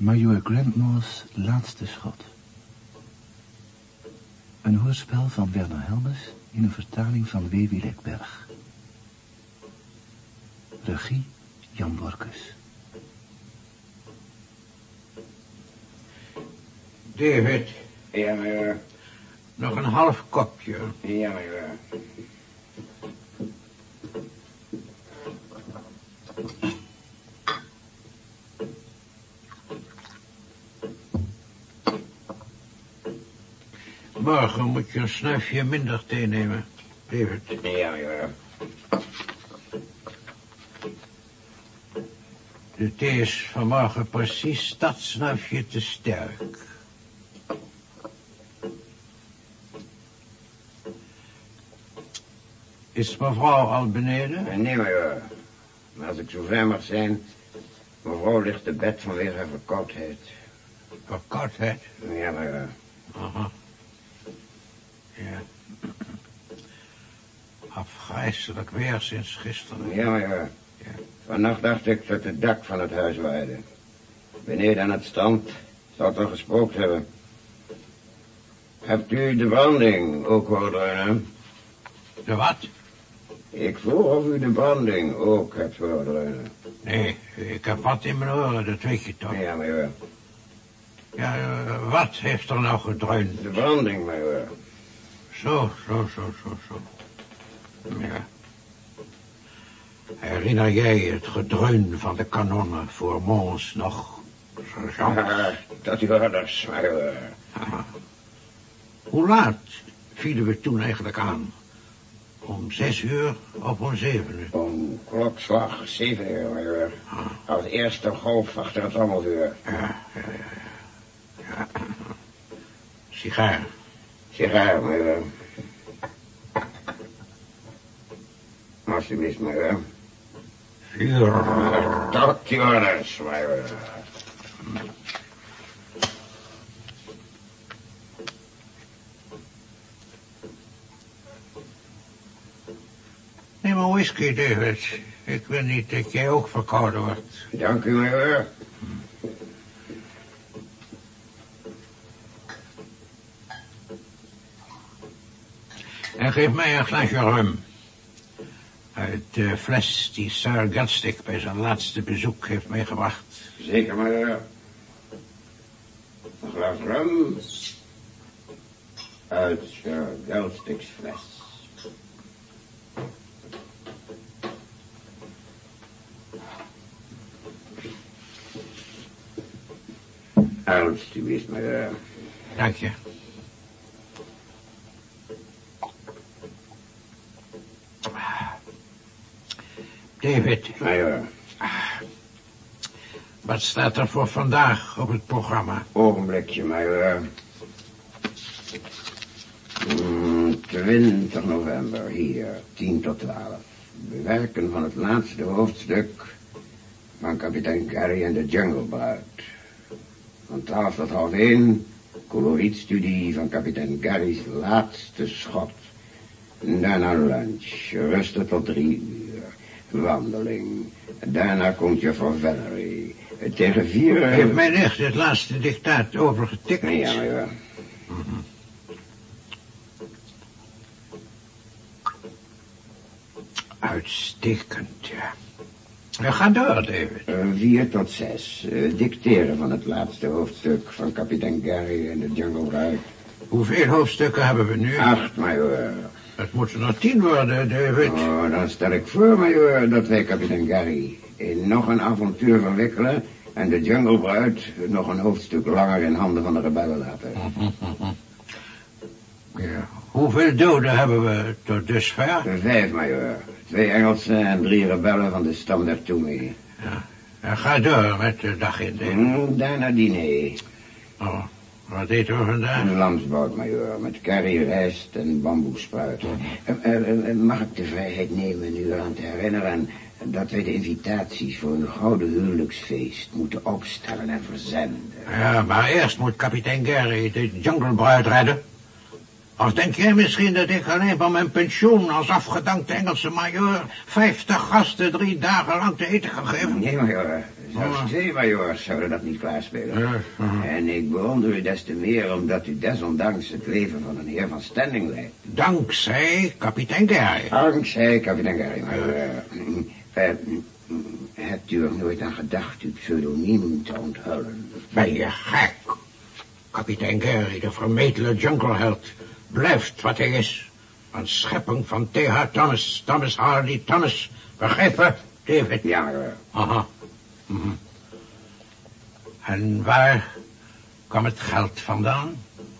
Major Grantmore's laatste schot. Een hoorspel van Werner Helmes in een vertaling van W. Lekberg. Regie Jan Borkus. David, Ja, major. nog een half kopje. Ja, major. Morgen moet je een snuifje minder thee nemen, David. Ja, major. De thee is vanmorgen precies dat snuifje te sterk. Is mevrouw al beneden? Nee, major. Maar als ik zo ver mag zijn... Mevrouw ligt te bed vanwege haar verkoudheid. Verkoudheid? Ja, major. Aha. Ja. Afgrijselijk weer sinds gisteren. Ja, major. Ja. Vannacht dacht ik dat het dak van het huis waaide. Beneden aan het strand zou het wel gespookt hebben. Hebt u de branding ook horen dreunen? De wat? Ik vroeg of u de branding ook hebt horen. Nee, ik heb wat in mijn oren, dat weet je toch. Ja, major. Ja, eh, wat heeft er nou gedreund? De branding, major. Zo, zo, zo, zo, zo. Ja. Herinner jij het gedreun van de kanonnen voor Mons nog, sergeant? Ja, dat u orders, major. Hoe laat vielen we toen eigenlijk aan? Om zes uur of om zeven uur? Om klokslag zeven uur, major. Als eerste golf achter het rommelvuur. Ja, ja, ja. ja. ja. Sigaar. Sigaar, major. Alsjeblieft. Tot die orders, major. Neem een whisky, David. Ik wil niet dat jij ook verkouden wordt. Dank u, major. En geef mij een glaasje rum. De fles die Sir Gelstick bij zijn laatste bezoek heeft meegebracht. Zeker, major. Een glas rum. Uit Sir Gelstick's fles. Alsjeblieft, major. Dank je. David, Major, wat staat er voor vandaag op het programma? ogenblikje, major. Mm, 20 november, hier, 10 tot 12. Bewerken van het laatste hoofdstuk van kapitein Gary en de Jungle Bruid. Van 12 tot half 1, colorietstudie van kapitein Gary's laatste schot. Daarna lunch, rusten tot drie uur, wandeling. Daarna komt je voor Valerie. Tegen vier uur... Heeft mijn nicht het laatste dictaat overgetikt? Ja, major. Uitstekend, ja. Ja, Ga door, David. Eh, Vier tot zes. eh, dicteren van het laatste hoofdstuk van kapitein Gary en de Jungle Bruid. Hoeveel hoofdstukken hebben we nu? Acht, major. Het moeten er tien worden, David. Oh, dan stel ik voor, major, dat wij kapitein Gary in nog een avontuur verwikkelen... en de Jungle Bruid nog een hoofdstuk langer in handen van de rebellen laten. Ja. Hoeveel doden hebben we tot dusver? Vijf, major. Twee Engelsen en drie rebellen van de stam der Toomey. Ja. Ga door met de dagindeling. Mm, Daarna diner. Oh, wat eten we vandaag? Een lamsbout, major, met curry, rijst en bamboespruit. Eh, eh, eh, mag ik de vrijheid nemen u eraan te herinneren... dat wij de invitaties voor uw gouden huwelijksfeest moeten opstellen en verzenden? Ja, maar eerst moet kapitein Gary de junglebruid redden. Of denk jij misschien dat ik alleen van mijn pensioen als afgedankte Engelse majoor... vijftig gasten drie dagen lang te eten kan geven? Nee, major, Zelfs twee majoors zouden dat niet klaarspelen. Ja, aha. En ik bewonder u des te meer omdat u desondanks het leven van een heer van standing leidt. Dankzij kapitein Gary. Dankzij kapitein Gary, maar... eh, eh, hebt u er nooit aan gedacht uw pseudoniem te onthullen? Ben je gek? Kapitein Gary, de vermetele jungleheld, blijft wat hij is. Een schepping van T.H. Thomas, Thomas Hardy Thomas. Begrepen, David? Ja, maar... eh, Mhm. En waar kwam het geld vandaan?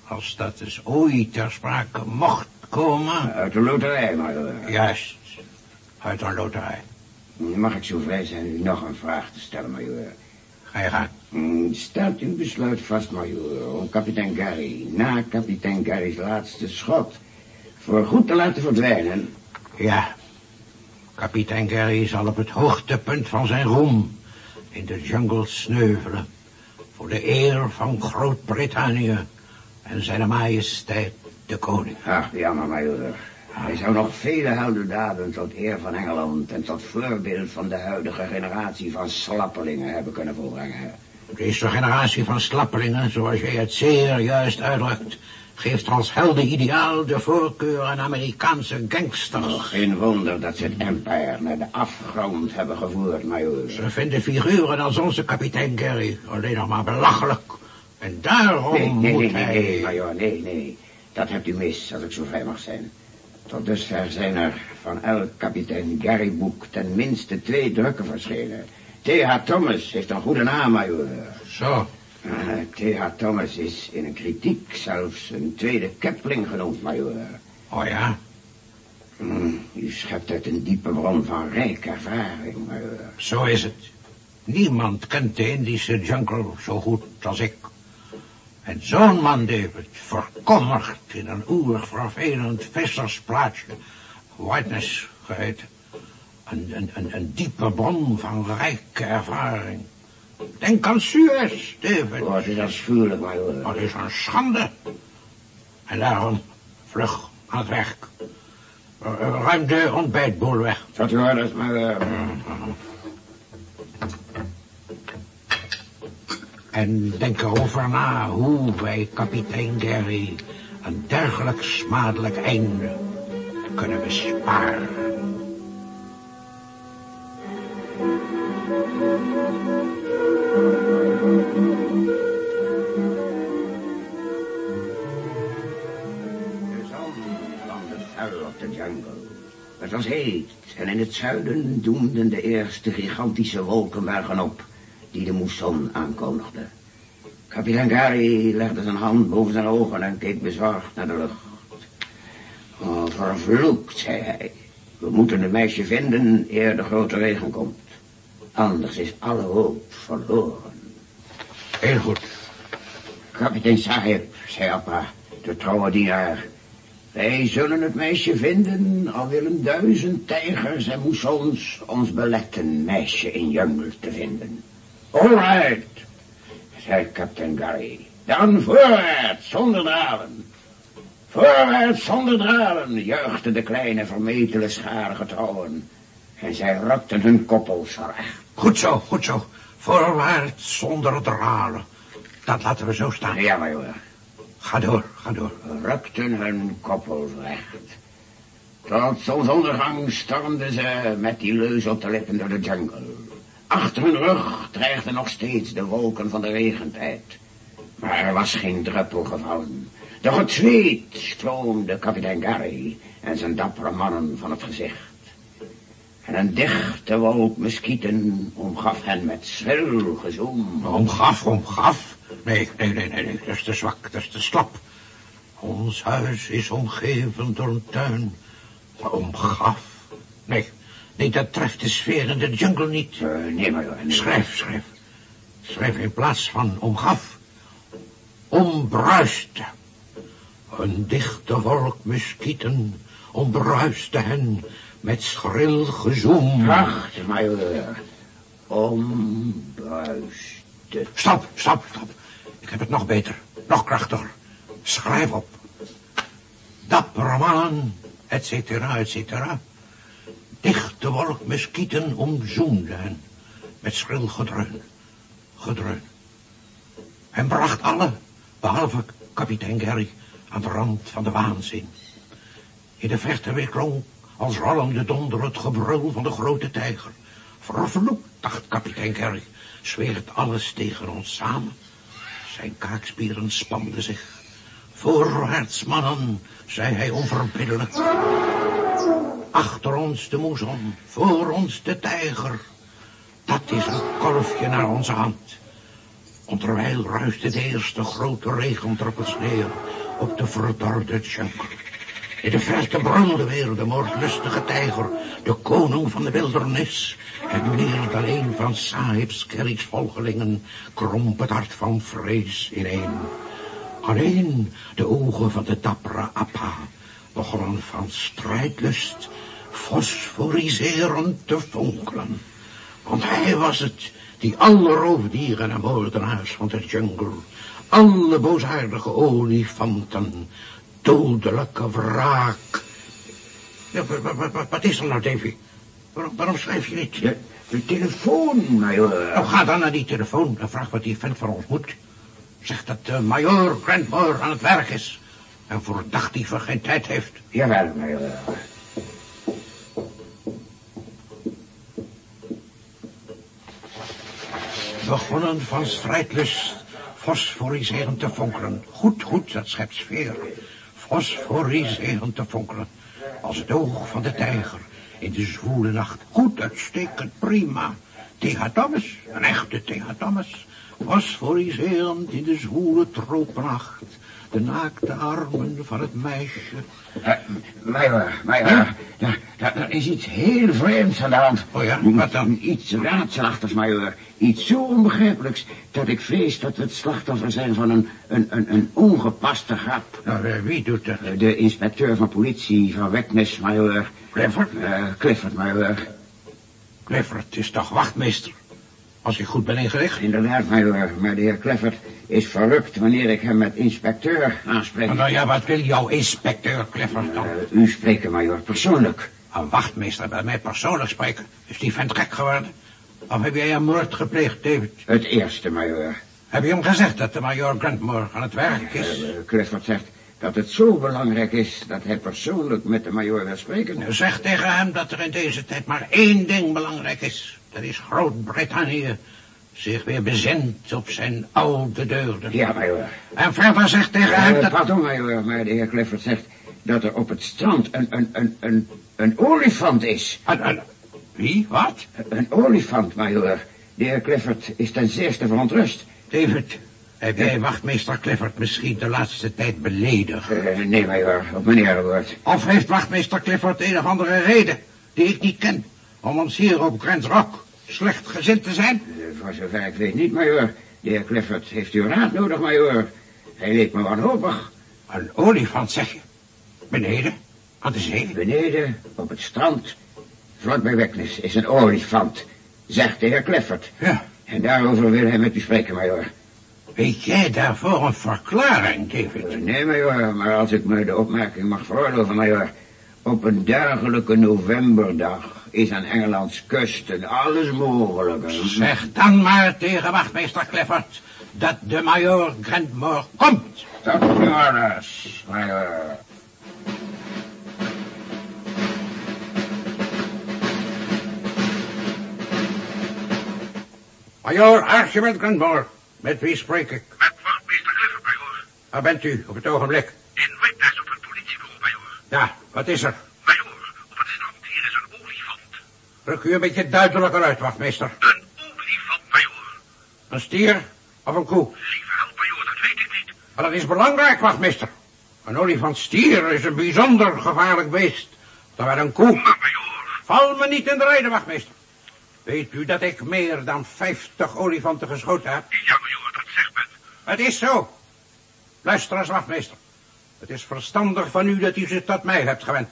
Als dat dus ooit ter sprake mocht komen. uit de loterij, maar... Juist, uit een loterij. Mag ik zo vrij zijn u nog een vraag te stellen, majoor? Ga je gang. Mm, Staat uw besluit vast, majoor, om kapitein Gary, na kapitein Gary's laatste schot, voor goed te laten verdwijnen? Ja, kapitein Gary zal op het hoogtepunt van zijn roem in de jungle sneuvelen. Voor de eer van Groot-Brittannië en zijn majesteit de koning. Ach, jammer, majoor. Hij zou nog vele heldendaden tot eer van Engeland en tot voorbeeld van de huidige generatie van slappelingen hebben kunnen volbrengen. Deze generatie van slappelingen, zoals jij het zeer juist uitdrukt, geeft als heldenideaal de voorkeur aan Amerikaanse gangsters. Geen wonder dat ze het empire naar de afgrond hebben gevoerd, majoor. Ze vinden figuren als onze kapitein Gary alleen nog maar belachelijk. En daarom Nee, nee, moet nee, nee, hij... nee, majoor, nee, nee. Dat hebt u mis, als ik zo vrij mag zijn. Tot dusver zijn er van elk kapitein Gary boek ten minste twee drukken verschenen. T.H. Thomas heeft een goede naam, majoor. Zo, T.H. Thomas is in een kritiek zelfs een tweede Kepling genoemd, majoor. oh ja, Hmm, u schept uit een diepe bron van rijke ervaring, majoor. zo is het. Niemand kent de Indische jungle zo goed als ik. En zo'n man, David, verkommerd in een oervervelend vissersplaatsje, Whiteness geheten. Een, een, een, een diepe bron van rijke ervaring. Denk aan Suez, David. Oh, het is afschuwelijk, majoor. Dat is een schande. En daarom vlug aan het werk. Eh, eh, Ruim de ontbijtboel weg. Tot orders, majoor. En denk erover na hoe wij kapitein Gary een dergelijk smadelijk einde kunnen besparen. De zon landde vuil op de jungle. Het was heet en in het zuiden doemden de eerste gigantische wolkenbergen op die de moesson aankondigde. Kapitein Gary legde zijn hand boven zijn ogen en keek bezorgd naar de lucht. Oh, vervloekt, zei hij. We moeten het meisje vinden eer de grote regen komt. Anders is alle hoop verloren. Heel goed. Kapitein Sahib, zei Appa, de trouwe dienaar. Wij zullen het meisje vinden, al willen duizend tijgers en moessons ons beletten meisje in jungle te vinden. All right, zei kapitein Gary. Dan voorwaarts, zonder dralen. Voorwaarts, zonder dralen, juichten de kleine vermetele schare getrouwen. En zij rukten hun koppels recht. Goed zo, goed zo. Voorwaarts zonder dralen. Dat laten we zo staan. Ja, majoor. Ga door, ga door. rukten hun koppels recht. Tot zonsondergang stormden ze met die leus op de lippen door de jungle. Achter hun rug dreigden nog steeds de wolken van de regentijd. Maar er was geen druppel gevallen. Doch het zweet stroomde kapitein Gary en zijn dappere mannen van het gezicht. En een dichte wolk muskieten omgaf hen met schril gezoem. Omgaf, omgaf. Nee, nee, nee, nee, nee, dat is te zwak, dat is te slap. Ons huis is omgeven door een tuin. Omgaf? Nee, nee, dat treft de sfeer in de jungle niet. Eh, nee, maar nee. Schrijf, schrijf. Schrijf in plaats van omgaf. Ombruiste. Een dichte wolk muskieten ombruiste hen met schril gezoem. Wacht, majoor. Ombruiste. Stop, stop, stop. Ik heb het nog beter, nog krachtiger. Schrijf op. Dappere mannen, et cetera, et cetera. Dichte wolk muskieten omzoemde hen. met schril gedreun. Gedreun. En bracht alle, behalve kapitein Gary, aan de rand van de waanzin. In de verte weerklonk als rollende donder het gebrul van de grote tijger. Vervloekt, dacht kapitein Gary, zweert alles tegen ons samen. Zijn kaakspieren spanden zich. Voorwaarts, mannen, zei hij onverbiddelijk. Achter ons de moezon, voor ons de tijger. Dat is een korfje naar onze hand. Onderwijl ruiste de eerste grote regendruppels neer op de verdorde jungle. In de verte brandde weer de moordlustige tijger, de koning van de wildernis. En meer dan een van Sahib's volgelingen kromp het hart van vrees ineen. Alleen de ogen van de dappere Appa begonnen van strijdlust fosforiserend te fonkelen. Want hij was het die alle roofdieren en moordenaars van de jungle, alle boosaardige olifanten, dodelijke wraak. Ja, wat is er nou, Davy? Waarom, waarom schrijf je niet? De, de telefoon, majoor. Nou, ga dan naar die telefoon en vraag wat die vent van ons moet. Zeg dat uh, majoor Grantmore aan het werk is. En voor dagdieven geen tijd heeft. Jawel, majoor. Begonnen van strijdlust, fosforiserend te fonkelen. Goed, goed, dat schept sfeer. Fosforiserend te fonkelen. Als het oog van de tijger in de zwoele nacht. Goed, uitstekend, prima. Thea Thomas, een echte Thea Thomas. Fosforiserend in de zwoele tropennacht. De naakte armen van het meisje. Uh, majoor, majoor, daar, is iets heel vreemds aan de hand. Oh ja, wat dan? Iets raadselachtigs, majoor. Iets zo onbegrijpelijks dat ik vrees dat we het slachtoffer zijn van een, een, een, een ongepaste grap. Nou, eh, wie doet dat? Uh, De inspecteur van politie van Weknes, majoor. Clifford? Uh, Clifford, majoor. Clifford is toch wachtmeester? Als ik goed ben ingericht. Inderdaad, majoor, maar de heer Clifford is verrukt wanneer ik hem met inspecteur aanspreek. Nou ja, wat wil jouw inspecteur Clifford dan? Uh, u spreken, majoor, persoonlijk. Een wachtmeester bij mij persoonlijk spreken? Is die vent gek geworden? Of heb jij een moord gepleegd, David? Het eerste, majoor. Heb je hem gezegd dat de majoor Grantmore aan het werk is? Uh, Clifford zegt dat het zo belangrijk is dat hij persoonlijk met de majoor wil spreken. Nou, zeg tegen hem dat er in deze tijd maar één ding belangrijk is. Dat is Groot-Brittannië zich weer bezint op zijn oude deugden. Ja, majoor. En verder zegt tegen hem Uh, dat... pardon, majoor, maar de heer Clifford zegt dat er op het strand een, een, een, een, een olifant is. Een- een- Wie? Wat? Een olifant, majoor. De heer Clifford is ten zeerste verontrust. David, heb jij wachtmeester Clifford misschien de laatste tijd beledigd? Uh, nee, majoor, op mijn eerwoord. Of heeft wachtmeester Clifford een of andere reden die ik niet ken om ons hier op Grant Rock slecht gezind te zijn? Uh, voor zover ik weet niet, majoor. De heer Clifford heeft uw raad nodig, majoor. Hij leek me wanhopig. Een olifant, zeg je? Beneden? Aan de zee? Beneden, op het strand, vlak bij Weknes, is een olifant, zegt de heer Clifford. Ja. En daarover wil hij met u spreken, majoor. Weet jij daarvoor een verklaring, David? Uh, nee, majoor, maar als ik me de opmerking mag veroorloven, majoor. Op een dergelijke novemberdag is aan Engelands kusten alles mogelijk. hè? Zeg dan maar tegen wachtmeester Clifford dat de majoor Grantmore komt. Uw orders, majoor. Majoor Archibald Grantmore, met wie spreek ik? Met wachtmeester Clifford, majoor. Waar bent u op het ogenblik? In Witness op het politiebureau, majoor. Ja, wat is er? Majoor, op het strand hier is een olifant. Ruk u een beetje duidelijker uit, wachtmeester. Een olifant, majoor. Een stier of een koe? Lieve help, majoor, dat weet ik niet. Maar dat is belangrijk, wachtmeester. Een olifantstier is een bijzonder gevaarlijk beest. Terwijl een koe... Maar, majoor, Val me niet in de reden, wachtmeester. Weet u dat ik meer dan vijftig olifanten geschoten heb? ja, majoor, dat zegt men. Het is zo. Luister eens, wachtmeester. Het is verstandig van u dat u zich tot mij hebt gewend.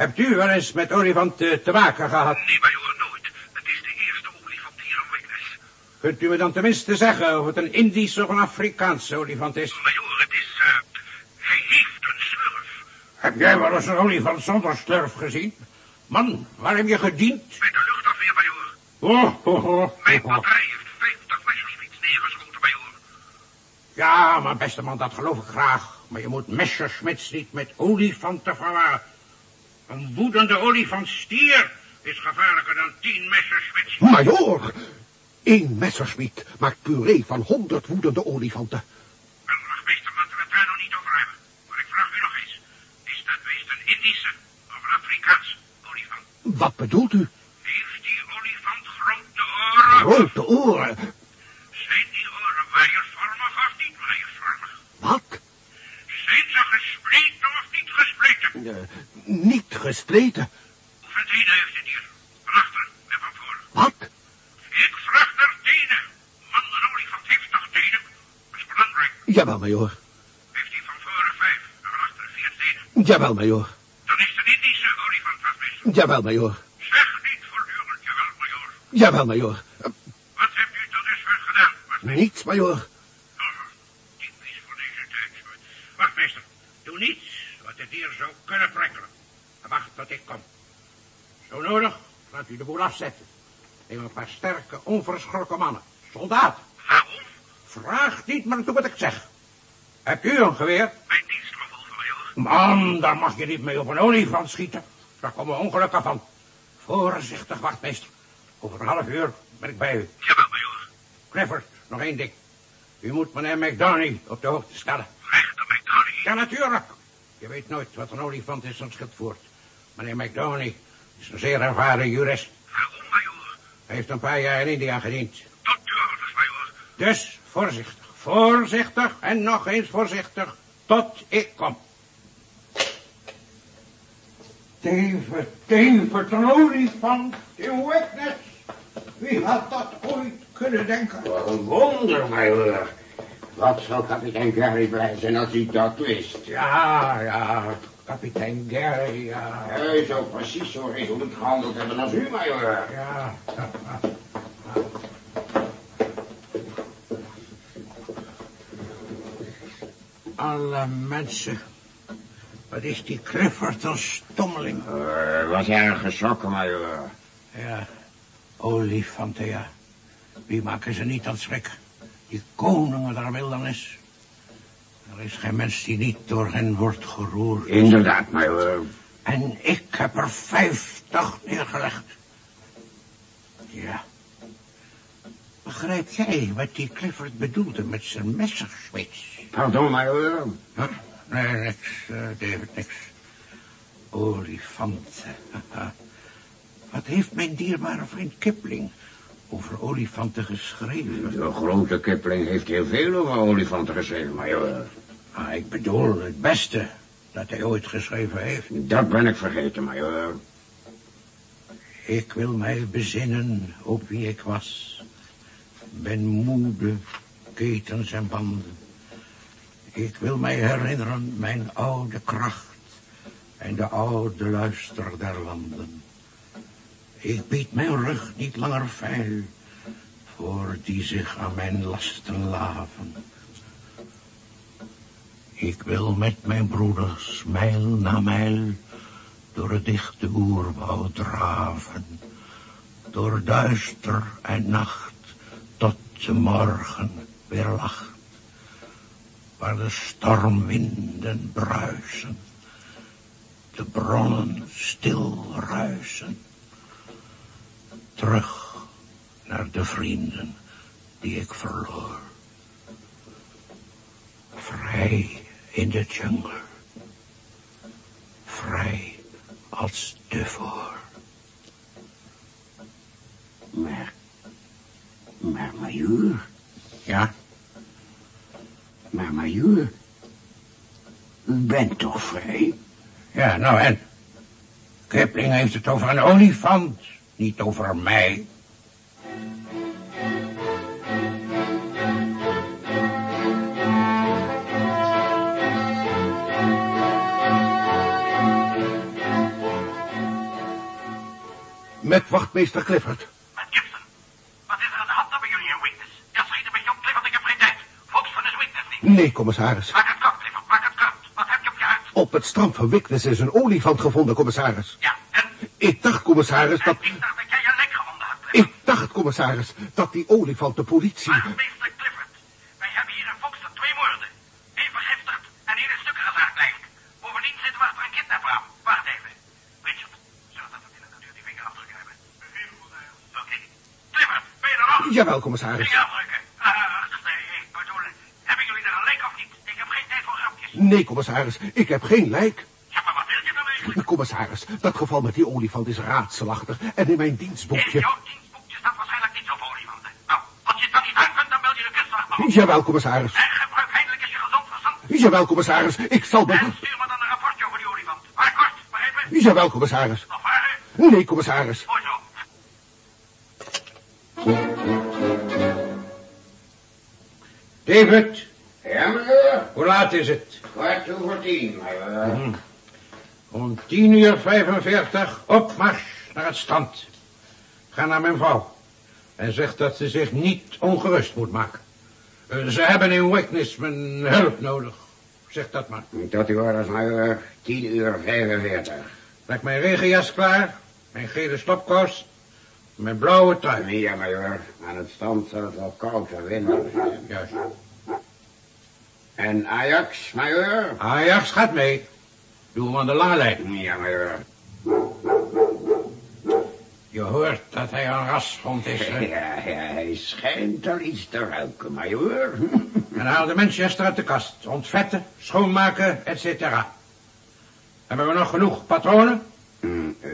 Hebt u wel eens met olifanten te maken gehad? Nee, majoor, nooit. Het is de eerste olifant hier op Witness. Kunt u me dan tenminste zeggen of het een Indische of een Afrikaanse olifant is? Majoor, het is, eh, hij heeft een slurf. Heb jij wel eens een olifant zonder slurf gezien? Man, waar heb je gediend? Bij de luchtafweer, majoor. Oh, oh, oh, Mijn batterij heeft 50 Messerschmitts neergeschoten, majoor. Ja, maar beste man, dat geloof ik graag. Maar je moet Messerschmitts niet met olifanten verwarren. Een woedende olifantstier is gevaarlijker dan tien Messerschmitts. Majoor, één messerschmied maakt puree van honderd woedende olifanten. Wel, wachtmeester, laten we het daar nog niet over hebben. Maar ik vraag u nog eens. Is dat beest een Indische of een Afrikaans olifant? Wat bedoelt u? Heeft die olifant grote oren? Grote oren. Zijn die oren waaiervormig of niet waaiervormig? Wat? Zijn ze gespleten of niet gespleten? Eh, niet gespleten. Hoeveel tenen heeft het dier? Van achteren en van voren. Wat? Ik vraag naar tenen. Man, een olifant heeft toch tenen? Dat is belangrijk. Jawel, majoor. Heeft hij van voren vijf en van vier tenen? Jawel, majoor. Dan is het Indische olifant, wachtmeester. Jawel, majoor. Zeg niet voortdurend, jawel, majoor. Jawel, majoor. Wat hebt u tot dusver gedaan, wachtmeester? niets, majoor. Oh, typisch voor deze tijd. Wachtmeester, doe niets wat het dier zou kunnen prikkelen. Wacht tot ik kom. Zo nodig, laat u de boel afzetten. Neem een paar sterke, onverschrokken mannen. Soldaat, Waarom? vraag niet, maar doe wat ik zeg. Hebt u een geweer? Mijn dienstrevolver, majoor. Man, daar mag je niet mee op een olifant schieten. Daar komen ongelukken van. Voorzichtig, wachtmeester. Over een half uur ben ik bij u. Jawel, majoor. Clifford, nog één ding. U moet meneer McDowney op de hoogte stellen. Rechter McDowney. Ja, natuurlijk. Je weet nooit wat een olifant is aan schip voert. Meneer McDowney is een zeer ervaren jurist. Waarom, majoor? Hij heeft een paar jaar in India gediend. Tot uw orders, majoor. Dus voorzichtig, voorzichtig en nog eens voorzichtig tot ik kom. David, David, een olifant in witness. Wie had dat ooit kunnen denken? Wat een wonder, majoor. Wat zou kapitein Gary blij zijn als hij dat wist? Ja, ja, kapitein Gary, ja. Hij zou precies zo resoluut gehandeld hebben als u, majoor. Ja. Alle mensen. Wat is die Clifford een stommeling. Uh, was erg geschrokken, majoor. Ja, olifanten, ja. Wie maken ze niet aan schrik? Die koningen der wildernis. Er is geen mens die niet door hen wordt geroerd. Inderdaad, majoor. En ik heb er vijftig neergelegd. Ja. Begrijp jij wat die Clifford bedoelde met zijn messerschwits? Pardon, majoor. Huh? Nee, niks, eh, David, niks. Olifanten. Wat heeft mijn dierbare vriend Kipling over olifanten geschreven? De grote Kipling heeft heel veel over olifanten geschreven, majoor. Ah, ik bedoel het beste dat hij ooit geschreven heeft. Dat ben ik vergeten, majoor. Ik wil mij bezinnen op wie ik was. Ben moede, ketens en banden. Ik wil mij herinneren mijn oude kracht en de oude luister der landen. Ik bied mijn rug niet langer veil voor die zich aan mijn lasten laven. Ik wil met mijn broeders mijl na mijl door het dichte oerwoud draven. Door duister en nacht tot de morgen weer lacht. Waar de stormwinden bruisen, de bronnen stil ruisen. Terug naar de vrienden die ik verloor. Vrij in de jungle. Vrij als tevoren. Maar, maar majoor, Ja, maar majoor, u bent toch vrij? ja, nou en? Kipling heeft het over een olifant, niet over mij. Met wachtmeester Clifford. Maar Gibson, wat is er aan de hand dan bij jullie in Weakness? Ja, schiet een beetje op, Clifford, ik heb geen tijd. Volks van is Weakness niet. Nee, commissaris. Maak het kort, Clifford, maak het kort. Wat heb je op je? Op het strand van Witness is een olifant gevonden, commissaris. Ja, en? Ik dacht, commissaris, dat... Ik dacht dat jij je lek gevonden had, Ik Clifford. dacht, commissaris, dat die olifant de politie meester Clifford, wij hebben hier in Foxton twee moorden. Eén vergiftigd en één in stukken gezaagd lijk. Bovendien zitten we achter een kidnapper aan. Wacht even. Richard, zorg dat we binnen natuur die vingerafdrukken hebben. Oké. Clifford, ben Jawel, commissaris. Ach, nee, ik bedoel, hebben jullie er een lijk of niet? Ik heb geen tijd voor grapjes. Nee, commissaris, ik heb geen lijk. Ja, maar wat wil je dan eigenlijk? Commissaris, dat geval met die olifant is raadselachtig. En in mijn In dienstboekje... jouw dienstboekje staat waarschijnlijk niet zoveel olifanten. Nou, als je het dan niet uit kunt, dan bel je de kustwacht. Jawel, commissaris. En gebruik eindelijk eens je gezond verstand. Jawel, commissaris, ik zal me... En stuur me dan een rapportje over die olifant. Maar kort, begrepen? Jawel, commissaris. Nog vragen? Nee, commissaris. David, Ja, meneer. hoe laat is het? Kwart over tien, meneer. Om tien uur 45 op mars naar het strand. Ga naar mijn vrouw. En zeg dat ze zich niet ongerust moet maken. Eh, Ze hebben in Wakeness mijn hulp nodig. Zeg dat maar. Tot uw orders, meneer. Tien uur vijfenveertig. Leg mijn regenjas klaar. Mijn gele stopkous. Mijn blauwe trui. Ja, meneer. Aan het strand zal het wel koud en winderig zijn. Juist. En Ajax, meneer? Ajax gaat mee. Doe hem aan de lange lijn. Ja, meneer. Je hoort dat hij een rashond is. hè? Ja, ja, hij schijnt al iets te ruiken, meneer. En haal de Manchester uit de kast. Ontvetten, schoonmaken, et cetera. Hebben we nog genoeg patronen? Mm, eh,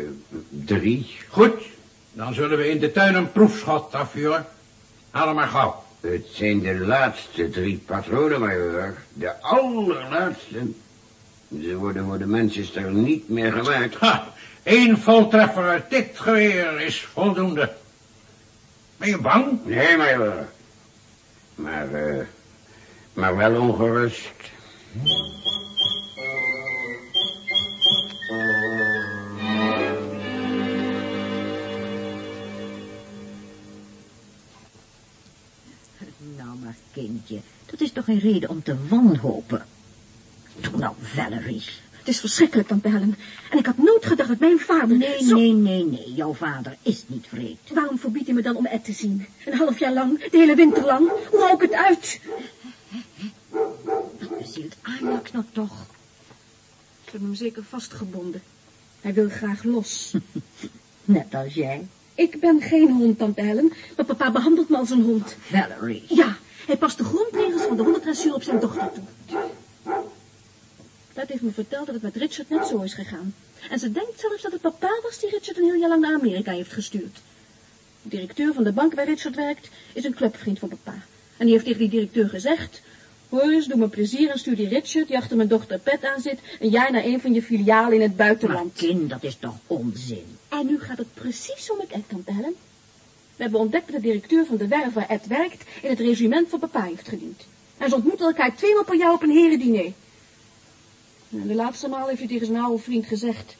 drie. Goed. Dan zullen we in de tuin een proefschot afvuren. Haal hem maar gauw. Het zijn de laatste drie patronen, meneer. De allerlaatste. Ze worden voor de Manchester niet meer gemaakt. Ha, één voltreffer uit dit geweer is voldoende. Ben je bang? Nee, meneer. Maar, eh, maar wel ongerust. Dat is toch geen reden om te wanhopen? Doe nou, Valerie. Het is verschrikkelijk, tante Helen. En ik had nooit gedacht dat mijn vader... Nee, zo... nee, nee, nee, jouw vader is niet vreemd. Waarom verbiedt hij me dan om Ed te zien? Een half jaar lang, de hele winter lang. Hoe hou ik het uit? Wat bezielt Ajax nou toch? Ik heb hem zeker vastgebonden. Hij wil graag los. Net als jij. Ik ben geen hond, tante Helen, maar papa behandelt me als een hond. Valerie. Ja, hij past de grondregels van de hondendressuur op zijn dochter toe. Dat heeft me verteld dat het met Richard net zo is gegaan. En ze denkt zelfs dat het papa was die Richard een heel jaar lang naar Amerika heeft gestuurd. De directeur van de bank waar Richard werkt is een clubvriend van papa. En die heeft tegen die directeur gezegd... Hoor eens, doe me plezier en stuur die Richard, die achter mijn dochter Pet aan zit... een jaar naar een van je filialen in het Maar buitenland. kind, dat is toch onzin? En nu gaat het precies zo met Ed, tante Helen. We hebben ontdekt dat de directeur van de werf waar Ed werkt... in het regiment van papa heeft gediend. En ze ontmoeten elkaar tweemaal per jaar op een herendiner. En de laatste maal heeft hij tegen zijn oude vriend gezegd...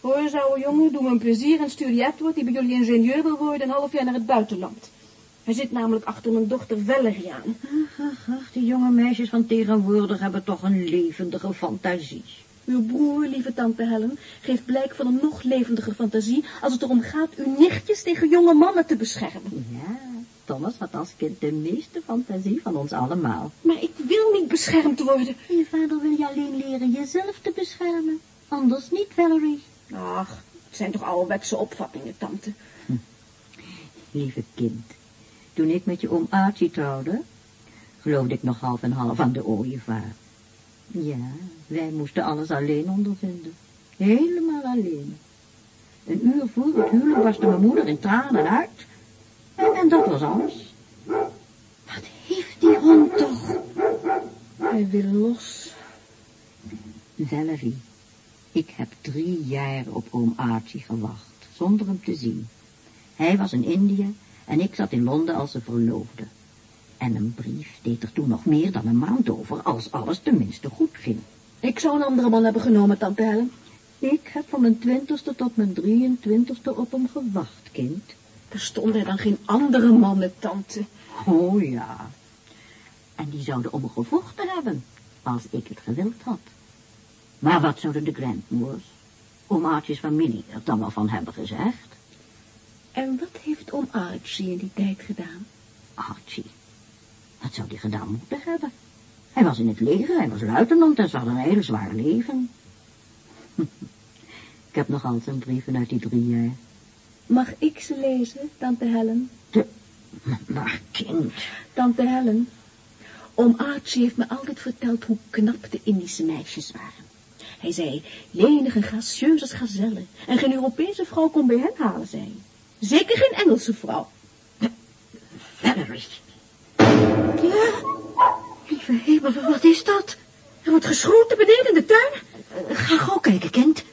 Hoor eens, oude jongen, doe me een plezier en stuur die Edward... die bij jullie ingenieur wil worden, een half jaar naar het buitenland. Hij zit namelijk achter mijn dochter Valerie aan. Ach, ach, ach, die jonge meisjes van tegenwoordig hebben toch een levendige fantasie. Uw broer, lieve tante Helen, geeft blijk van een nog levendiger fantasie... als het erom gaat uw nichtjes tegen jonge mannen te beschermen. Ja, Thomas had als kind de meeste fantasie van ons allemaal. Maar ik wil niet beschermd worden. Je vader wil je alleen leren jezelf te beschermen. Anders niet, Valerie. Ach, het zijn toch ouderwetse opvattingen, tante. Lieve kind, toen ik met je oom Archie trouwde, geloofde ik nog half en half aan de ooievaar. Ja, wij moesten alles alleen ondervinden. Helemaal alleen. Een uur voor het huwelijk barstte mijn moeder in tranen uit. En, dat was alles. Wat heeft die hond toch? Hij wil los. Valerie, ik heb drie jaar op oom Archie gewacht, zonder hem te zien. Hij was in India en ik zat in Londen als ze verloofde. En een brief deed er toen nog meer dan een maand over, als alles tenminste goed ging. Ik zou een andere man hebben genomen, tante Helen. Ik heb van mijn twintigste tot mijn drieëntwintigste op hem gewacht, kind. Er stonden dan geen andere mannen, tante. Oh ja. En die zouden om me gevochten hebben, als ik het gewild had. Maar wat zouden de Grantmoors, oom Archie's familie, er dan wel van hebben gezegd? En wat heeft oom Archie in die tijd gedaan? Archie. Wat zou die gedaan moeten hebben? Hij was in het leger, hij was luitenant en ze hadden een heel zwaar leven. Ik heb nog al zijn brieven uit die drie jaar. Mag ik ze lezen, tante Helen? Maar kind, Tante Helen, oom Archie heeft me altijd verteld hoe knap de Indische meisjes waren. Hij zei, lenig en gracieus als gazellen. En geen Europese vrouw kon bij hen halen, hij. Zeker geen Engelse vrouw. Valerie. Ja, lieve hemel, wat is dat? Er wordt geschoten beneden in de tuin. Eh, Ga gauw kijken, kind.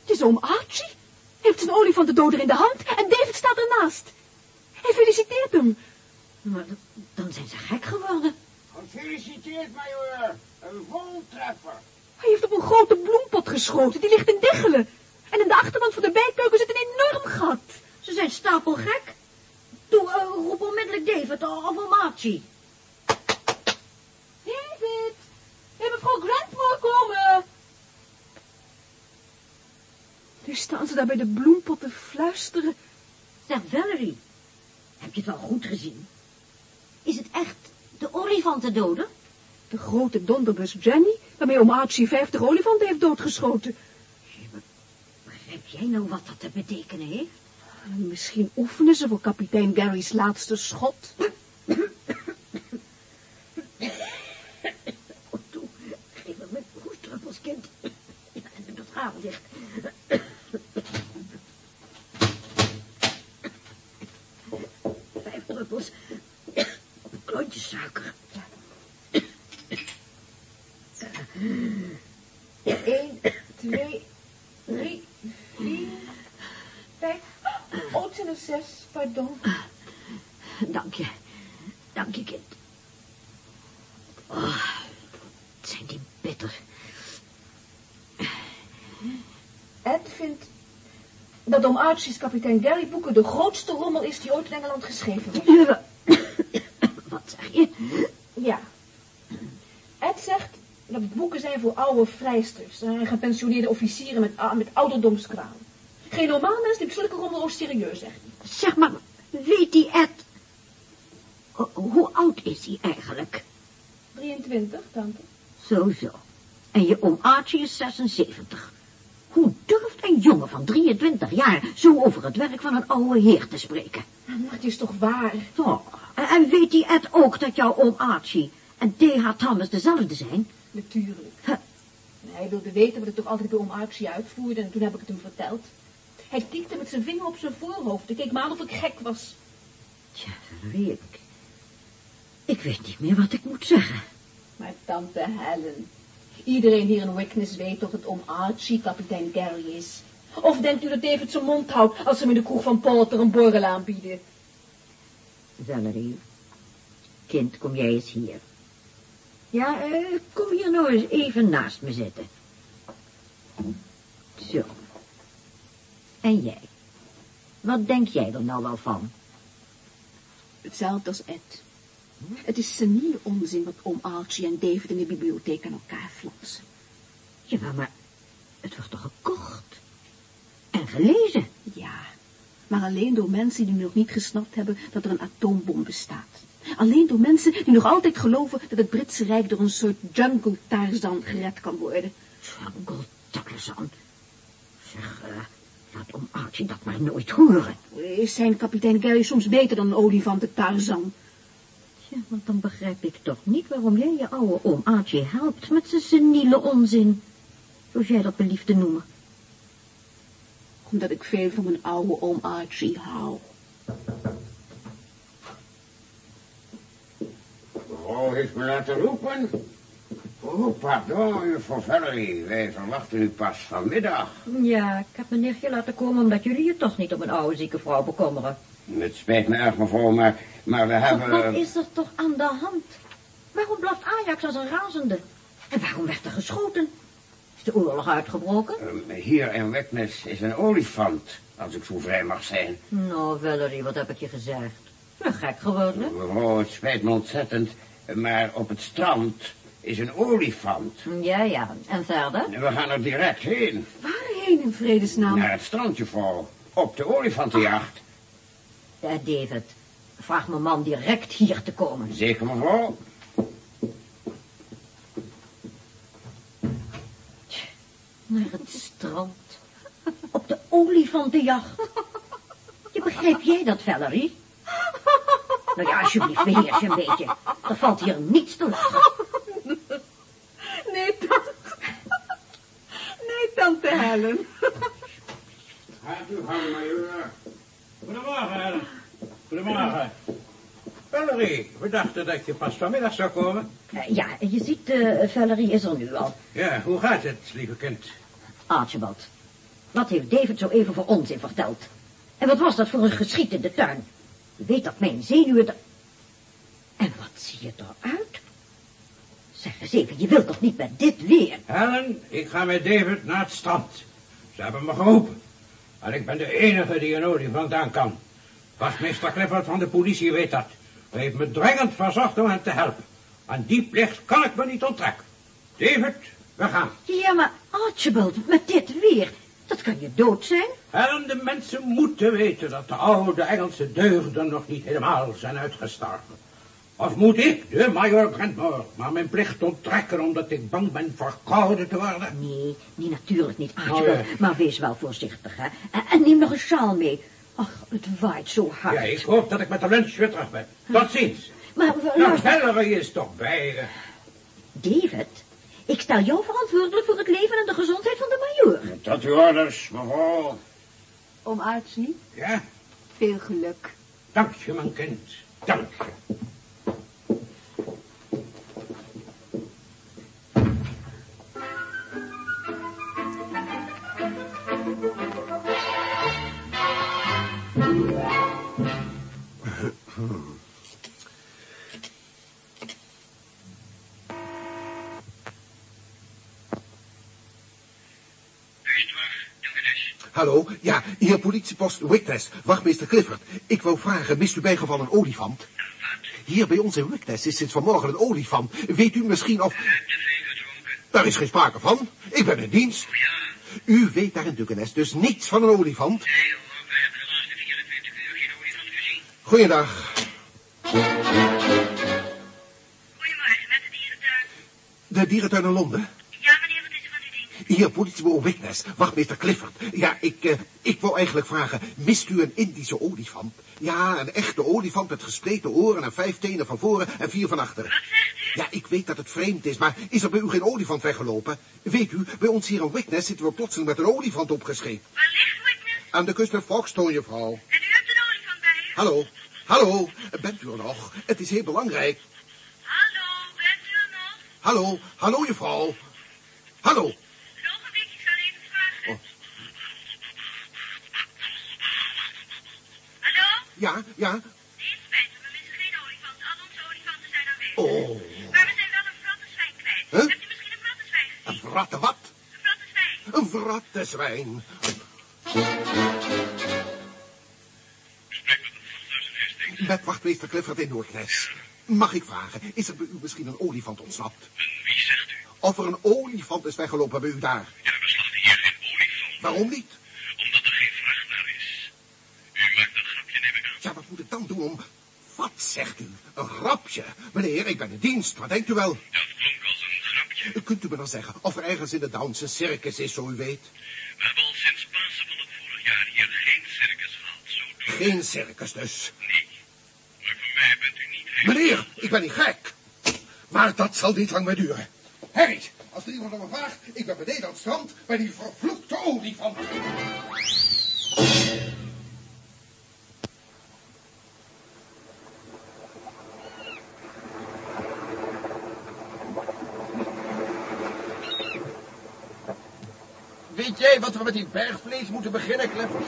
Het is oom Archie. Hij heeft zijn olifantendoder in de hand en David staat ernaast. Hij feliciteert hem. Maar dan zijn ze gek geworden. Gefeliciteerd, majoor. Een voltreffer. Hij heeft op een grote bloempot geschoten, die ligt in Diggelen. En in de achterwand van de bijkeuken zit een enorm gat. Ze zijn stapelgek. Doe, eh, roep onmiddellijk David of om Archie. David, heeft mevrouw Grantmore komen? Nu staan ze daar bij de bloempot te fluisteren. Zeg, Valerie, heb je het wel goed gezien? Is het echt de olifantendoder? De grote donderbus Jenny, waarmee oom Archie vijftig olifanten heeft doodgeschoten. Begrijp jij nou wat dat te betekenen heeft? Misschien oefenen ze voor kapitein Gary's laatste schot. Oh, toe, geef me mijn hoestdruppels, kind. En dat raam dicht. Vijf druppels op een klontje suiker. Eén, twee, drie, vier, vijf. Oh, het zijn er pardon. Dank je. Dank je, kind. Oh, het zijn die bitter. Ed vindt dat oom Archie's kapitein Gary boeken de grootste rommel is die ooit in Engeland geschreven is. Wat zeg je? Ja. Ed zegt dat boeken zijn voor oude vrijsters en gepensioneerde officieren met, met ouderdomskraam. Geen normaal mens neemt zulke rommel ook serieus, zegt hij. Zeg maar, weet die Ed... Ho- Hoe oud is hij eigenlijk? 23, tante. Zo, zo. En je oom Archie is 76. Hoe durft een jongen van 23 jaar zo over het werk van een oude heer te spreken? Maar het is toch waar? Oh, en- en weet die Ed ook dat jouw oom Archie en D.H. Thomas dezelfde zijn? Natuurlijk. Huh. Hij wilde weten wat ik toch altijd bij oom Archie uitvoerde en toen heb ik het hem verteld. Hij tikte met zijn vinger op zijn voorhoofd. Ik keek me aan of ik gek was. Tja, Valerie, ik... Ik weet niet meer wat ik moet zeggen. Tante Helen, iedereen hier in Wickness weet toch dat oom Archie kapitein Gary is? Of denkt u dat David zijn mond houdt als ze hem in de kroeg van Porter een borrel aanbieden? Valerie, kind, kom jij eens hier. Ja, eh, kom hier nou eens even naast me zitten. Zo. En jij? Wat denk jij er nou wel van? Hetzelfde als Ed. Het is seniele onzin wat oom Archie en David in de bibliotheek aan elkaar flansen. Ja, maar het wordt toch gekocht? En gelezen? Ja, maar alleen door mensen die nog niet gesnapt hebben dat er een atoombom bestaat. Alleen door mensen die nog altijd geloven dat het Britse Rijk door een soort jungle Tarzan gered kan worden. Jungle Tarzan. Zeg, eh, laat om Archie dat maar nooit horen. Is zijn kapitein Gary soms beter dan een olifant Tarzan? Ja, want dan begrijp ik toch niet waarom jij je oude oom Archie helpt met zijn seniele onzin. Zoals jij dat belieft te noemen. Omdat ik veel van mijn oude oom Archie hou. Mevrouw heeft me laten roepen. Oh, pardon, juffrouw Valerie. Wij verwachten u pas vanmiddag. Ja, ik heb meneer hier laten komen omdat jullie je toch niet om een oude zieke vrouw bekommeren. Het spijt me erg, mevrouw, maar, maar we hebben... Wat is er toch aan de hand? Waarom blaft Ajax als een razende? En waarom werd er geschoten? Is de oorlog uitgebroken? Ehm, Hier in Witness is een olifant, als ik zo vrij mag zijn. Nou, Valerie, wat heb ik je gezegd? Ja, gek geworden. Mevrouw, het spijt me ontzettend, maar op het strand is een olifant. Ja, ja. En verder? We gaan er direct heen. Waarheen? heen in vredesnaam? Naar het strand, juffrouw. Op de olifantenjacht. Eh, David, vraag mijn man direct hier te komen. Zeker, mevrouw? Naar het strand. Op de olifantenjacht. Je begrijp jij dat, Valerie? Nou ja, alsjeblieft, beheers je een beetje. Er valt hier niets te lachen. Nee, tante. Nee, tante Helen. Gaat u gang, majoor. Goedemorgen, Helen. Goedemorgen. Valerie, we dachten dat je pas vanmiddag zou komen. Eh, ja, je ziet, eh, Valerie is er nu al. Ja, hoe gaat het, lieve kind? Archibald, wat heeft David zo even voor onzin verteld? En wat was dat voor een geschiet in de tuin? Je weet dat mijn zenuwen... er- En wat zie je eruit? Zeg eens even, je wilt toch niet met dit weer? Helen, ik ga met David naar het strand. Ze hebben me geroepen. En ik ben de enige die een olifant aan kan. Wachtmeester Clifford van de politie weet dat. Hij heeft me dringend verzocht om hem te helpen. Aan die plicht kan ik me niet onttrekken. David, we gaan. Ja, maar Archibald, met dit weer, dat kan je dood zijn. Helen, de mensen moeten weten dat de oude Engelse deugden nog niet helemaal zijn uitgestorven. Of moet ik, de majoor Brentmore, maar mijn plicht onttrekken omdat ik bang ben verkouden te worden? Nee, nee, natuurlijk niet, Archibald. Oh, ja. Maar wees wel voorzichtig, hè. En, en neem nog een sjaal mee. Ach, het waait zo hard. Ja, ik hoop dat ik met de lunch weer terug ben. Tot ziens. Maar Nou, luister, Valerie is toch bij. David, ik stel jou verantwoordelijk voor het leven en de gezondheid van de majoor. Tot uw orders, mevrouw. Om Archie, Ja, veel geluk. dank je, mijn kind. Dank je. Hallo, ja, hier politiepost Wickness, wachtmeester Clifford. Ik wou vragen, mist u bijgeval een olifant? Hier bij ons in Wickness is sinds vanmorgen een olifant. Weet u misschien of... Daar is geen sprake van. Ik ben in dienst. U weet daar in Dukenes dus niets van een olifant? Goeiedag. Goedemorgen, met de dierentuin. De dierentuin in Londen? Ja, meneer, wat is er van uw dienst? Hier, politiebureau Wickness, wachtmeester Clifford. Ja, ik, eh, ik wou eigenlijk vragen, mist u een Indische olifant? Ja, een echte olifant met gespleten oren en vijf tenen van voren en vier van achteren. Wat zegt u? Ja, ik weet dat het vreemd is, maar is er bij u geen olifant weggelopen? Weet u, bij ons hier in Wickness zitten we plotseling met een olifant opgescheept. Waar ligt Witness? Aan de kust van Folkestone, juffrouw. En u hebt een olifant bij u? Hallo, hallo, bent u er nog? Het is heel belangrijk. Hallo, bent u er nog? Hallo, hallo, juffrouw. Hallo. Een ogenblik, ik zal even vragen. Oh. Hallo? Ja, ja. Nee, het spijt me, we missen geen olifant. Al onze olifanten zijn aanwezig. Oh, Maar we zijn wel een vratte zwijn kwijt. Huh? Hebt u misschien een vratte zwijn een gezien? vratte wat? Een vratte zwijn. Een vratte zwijn. Met wachtmeester Clifford in Noordnes. Mag ik vragen, is er bij u misschien een olifant ontsnapt? Wie zegt u? Of er een olifant is weggelopen bij u daar? Ja, we slachten hier geen olifant, Waarom niet? omdat er geen vraag naar is. U maakt een grapje, neem ik aan. Ja, wat moet ik dan doen om... Wat zegt u? Een grapje? Meneer, ik ben in dienst. Wat denkt u wel? Dat klonk als een grapje. Kunt u me dan zeggen of er ergens in de Downs een circus is, zo u weet? We hebben al sinds Pasen van het vorig jaar hier geen circus gehad, zo doen. Geen circus dus. Nee. Maar voor mij bent u niet helemaal... Meneer, ik ben niet gek. Maar dat zal niet lang meer duren. Harry, als er iemand om me vraagt, ik ben beneden aan het strand bij die vervloekte olifant. Weet jij wat we met die bergvlees moeten beginnen, Clifford?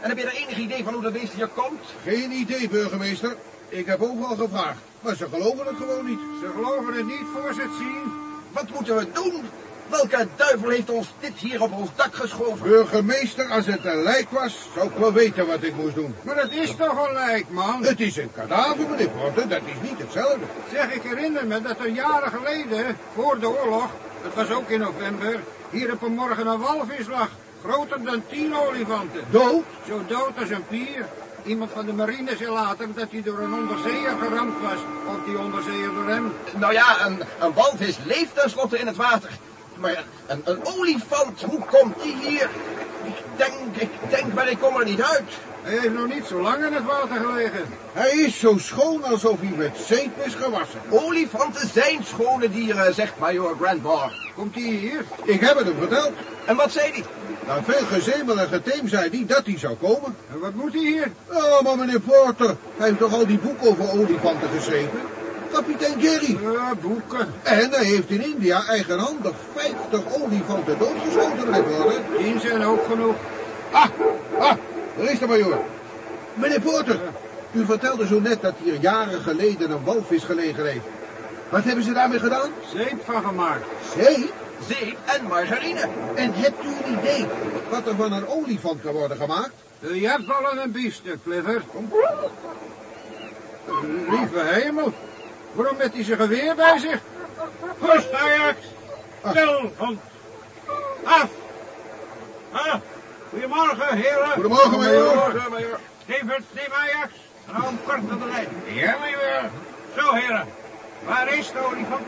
En heb je er enig idee van hoe dat beest hier komt? Geen idee, burgemeester. Ik heb overal gevraagd, maar ze geloven het gewoon niet. Ze geloven het niet voor ze het zien. Wat moeten we doen? Welke duivel heeft ons dit hier op ons dak geschoven? Burgemeester, als het een lijk was, zou ik wel weten wat ik moest doen. Maar dat is toch een lijk, man? Het is een kadaver, meneer Porter, dat is niet hetzelfde. Zeg, ik herinner me dat er jaren geleden, voor de oorlog, het was ook in november, hier op een morgen een walvis lag. Groter dan tien olifanten. Dood? Zo dood als een pier. Iemand van de marine zei later dat hij door een onderzeeër geramd was. Of die onderzeeër door hem. Nou ja, een, een walvis leeft tenslotte in het water. Maar een, een olifant, hoe komt die hier? Ik denk, ik denk, maar ik kom er niet uit. Hij heeft nog niet zo lang in het water gelegen. Hij is zo schoon alsof hij met zeep is gewassen. Olifanten zijn schone dieren, zegt majoor Grandmore. Komt hij hier? Ik heb het hem verteld. En wat zei hij? Na veel gezemel en geteem zei hij dat hij zou komen. En wat moet hij hier? Oh, maar meneer Porter, hij heeft toch al die boeken over olifanten geschreven? Kapitein Jerry. Ja, boeken. En hij heeft in India eigenhandig 50 olifanten doodgeschoten, meneer Porter. Tien zijn ook genoeg. Ah, ah, de majoor. Meneer Porter, u vertelde zo net dat hier jaren geleden een walvis gelegen heeft. Wat hebben ze daarmee gedaan? Zeep van gemaakt. Zeep? Zeep en margarine. En hebt u een idee wat er van een olifant kan worden gemaakt? Biljartballen en biefstuk, Clifford. Lieve hemel. Waarom met hij zijn geweer bij zich? Rust, Ajax. Stil, hond. Af. Ah, goedemorgen, heren. Goedemorgen, majoor. Goedemorgen, majoor. Stevens, neem Ajax. En hou hem kort de lijn. Ja, majoor. Zo, heren. Waar is de olifant?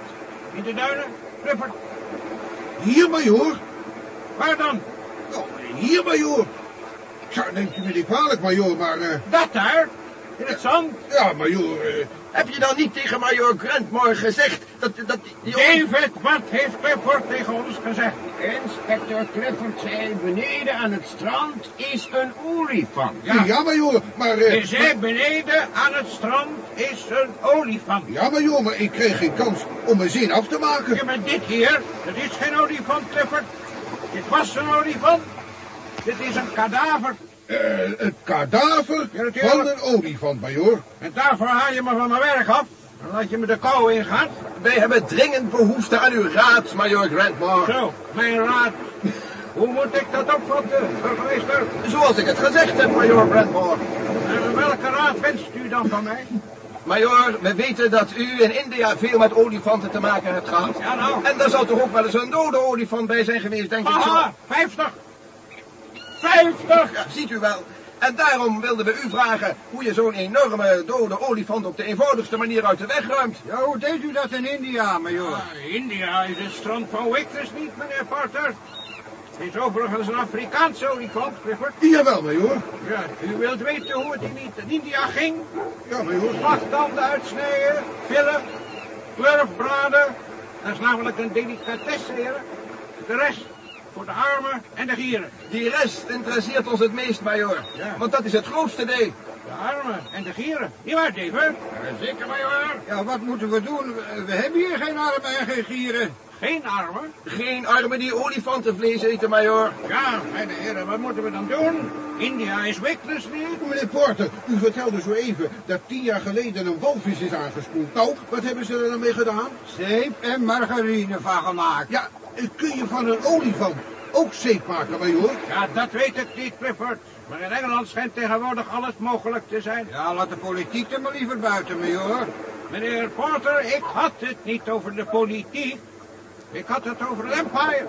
In de duinen? Clifford, Hier, majoor. waar dan? Oh, hier, majoor. Ja, neemt u me niet kwalijk, majoor, maar... eh, Dat daar? In het zand? ja, majoor... eh, Heb je dan niet tegen majoor Grandmore gezegd dat, dat die... David, wat heeft Clifford tegen ons gezegd? Inspecteur Clifford zei, beneden aan het strand is een olifant. ja. ja, majoor, maar... Je zei beneden aan het strand is een olifant. ja, majoor, maar ik kreeg geen kans om mijn zin af te maken. Ja, maar dit hier, dat is geen olifant, Clifford. Dit was een olifant. Dit is een kadaver. Eh, het kadaver Ja, van een olifant, majoor. En daarvoor haal je me van mijn werk af. Dan laat je me de kou ingaan. Wij hebben dringend behoefte aan uw raad, majoor Grandmore. Zo, mijn raad. Hoe moet ik dat opvatten, burgemeester? Zoals ik het gezegd heb, majoor Grandmore. En welke raad wenst u dan van mij? Majoor, we weten dat u in India veel met olifanten te maken hebt gehad. Ja, nou. En daar zal toch ook wel eens een dode olifant bij zijn geweest, denk ik zo. Aha, 50. 50. Ja, ziet u wel. En daarom wilden we u vragen hoe je zo'n enorme dode olifant op de eenvoudigste manier uit de weg ruimt. Ja, hoe deed u dat in India, majoor? Ah, India is het strand van Wickers niet, meneer Porter. Het is overigens een Afrikaanse olifant, Clifford. Jawel, majoor. Ja, u wilt weten hoe het in in India ging? Ja, majoor. Slachtanden uitsnijden, villen, klurfbraden. Dat is namelijk een delicatesse, heren. De rest voor de armen en de gieren. Die rest interesseert ons het meest, majoor. Ja. Want dat is het grootste deel. De armen en de gieren. Niet waar, David? Zeker, majoor. Ja, wat moeten we doen? We hebben hier geen armen en geen gieren. Geen armen? Geen armen die olifantenvlees eten, majoor. Ja, mijn heren, wat moeten we dan doen? India is niet. Meneer Porter, u vertelde zo even dat tien jaar geleden een walvis is aangespoeld. Nou, wat hebben ze er dan mee gedaan? Zeep en margarine van gemaakt. Ja, kun je van een olifant ook zeep maken, majoor? Ja, dat weet ik niet, Clifford. Maar in Engeland schijnt tegenwoordig alles mogelijk te zijn. Ja, laat de politiek er maar liever buiten, majoor. Meneer Porter, ik had het niet over de politiek. Ik had het over het empire.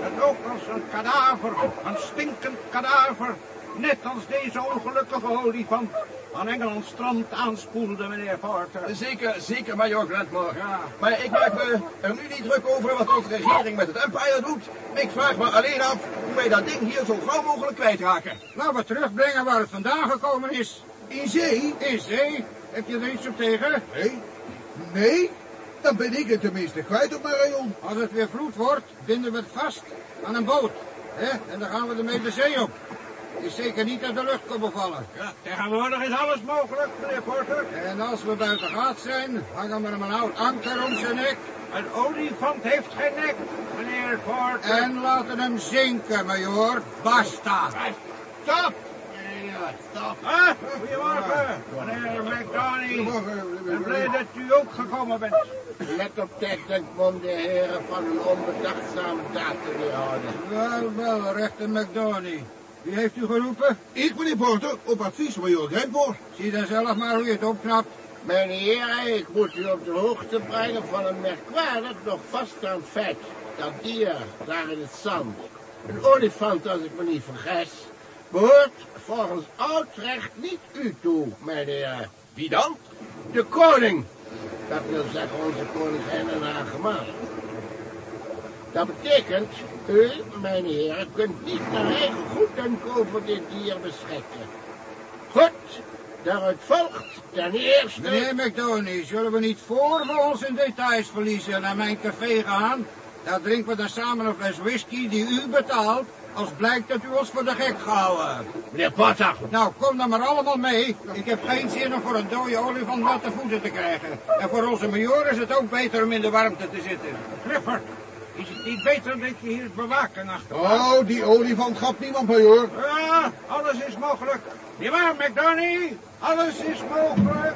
Dat ook als een kadaver, een stinkend kadaver, net als deze ongelukkige olifant, aan Engelands strand aanspoelde, meneer Porter. Zeker, zeker, majoor Grantmore. Ja. Maar ik maak me er nu niet druk over wat onze regering met het empire doet. Ik vraag me alleen af hoe wij dat ding hier zo gauw mogelijk kwijtraken. Laten we terugbrengen waar het vandaan gekomen is. In zee? In zee. Heb je er iets op tegen? Nee. Nee? Dan ben ik het tenminste kwijt op mijn rayon. Als het weer vloed wordt, binden we het vast aan een boot. hè? En dan gaan we ermee de zee op. Is zeker niet uit de lucht komen vallen. Ja, tegenwoordig is alles mogelijk, meneer Porter. En als we buiten gaat zijn, hangen we hem een oud anker om zijn nek. Een olifant heeft geen nek, meneer Porter. En laten hem zinken, majoor. Basta. Stop! Stop. Ah, goedemorgen, meneer McDonald. Ik blij dat u ook gekomen bent. Let op tijd om de heren van een onbedachtzame daad te weerhouden. Wel, wel, rechter McDoney. Wie heeft u geroepen? Ik, meneer Porter, op advies van majoor Grantmore. Zie dan zelf maar hoe je het opknapt. Mijn heren, ik moet u op de hoogte brengen van een merkwaardig nog vaststaand feit. Dat dier daar in het zand. Een olifant, als ik me niet vergis, behoort volgens oud recht niet u toe, meneer. Wie dan? De koning. Dat wil zeggen onze koningin en haar gemaal. Dat betekent, u, mijn heren, kunt niet naar eigen goedden over dit dier beschikken. Goed, daaruit volgt ten eerste... Meneer McDoney, zullen we niet voor we ons in details verliezen naar mijn café gaan? Daar drinken we dan samen een fles whisky die u betaalt, als blijkt dat u ons voor de gek gehouden. Meneer Potter. Nou, kom dan maar allemaal mee. Ik heb geen zin om voor een dode olifant natte voeten te krijgen. En voor onze major is het ook beter om in de warmte te zitten. Clifford, is het niet beter dat je hier het bewaken achter? Oh, die olifant gaat niemand mee, hoor. Ja, alles is mogelijk. Niet waar, McDonnie? Alles is mogelijk.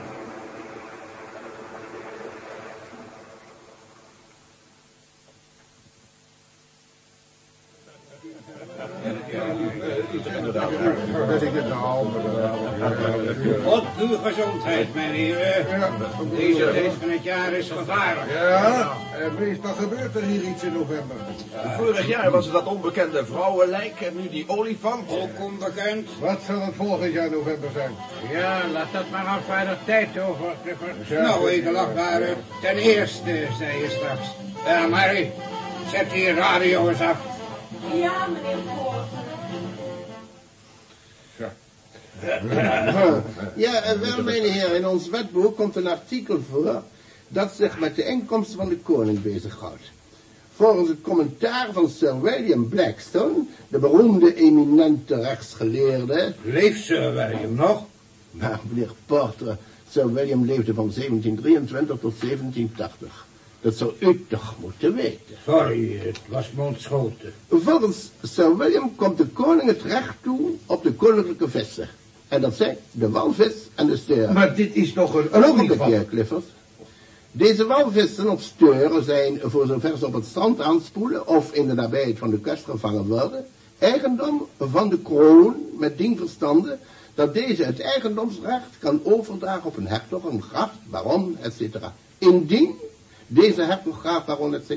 Gezondheid, mijn heren. Deze tijd van het jaar is gevaarlijk. Ja, en meestal gebeurt er hier iets in november. Vorig jaar was het dat onbekende vrouwenlijk en nu die olifant. Ook onbekend. Wat zal het volgend jaar november zijn? Ja, laat dat maar afveilig tijd over. Nou, edelachtbare, ten eerste, zei je straks. Ja, Mary, zet die radio eens af. Ja, meneer Poort. Ja, en wel, mijn heer, in ons wetboek komt een artikel voor dat zich met de inkomsten van de koning bezighoudt. Volgens het commentaar van Sir William Blackstone, de beroemde eminente rechtsgeleerde... Leeft Sir William nog? Maar meneer Porter, Sir William leefde van 1723 tot 1780. Dat zou u toch moeten weten. Sorry, het was me ontschoten. Volgens Sir William komt de koning het recht toe op de koninklijke vissen. En dat zijn de walvis en de steur. Maar dit is toch een Een heer Clifford. Deze walvissen of steuren zijn, voor zover ze op het strand aanspoelen of in de nabijheid van de kust gevangen worden, eigendom van de kroon met dien verstande dat deze het eigendomsrecht kan overdragen op een hertog, een graf, baron, etc. Indien deze hertog, graaf, baron, etc.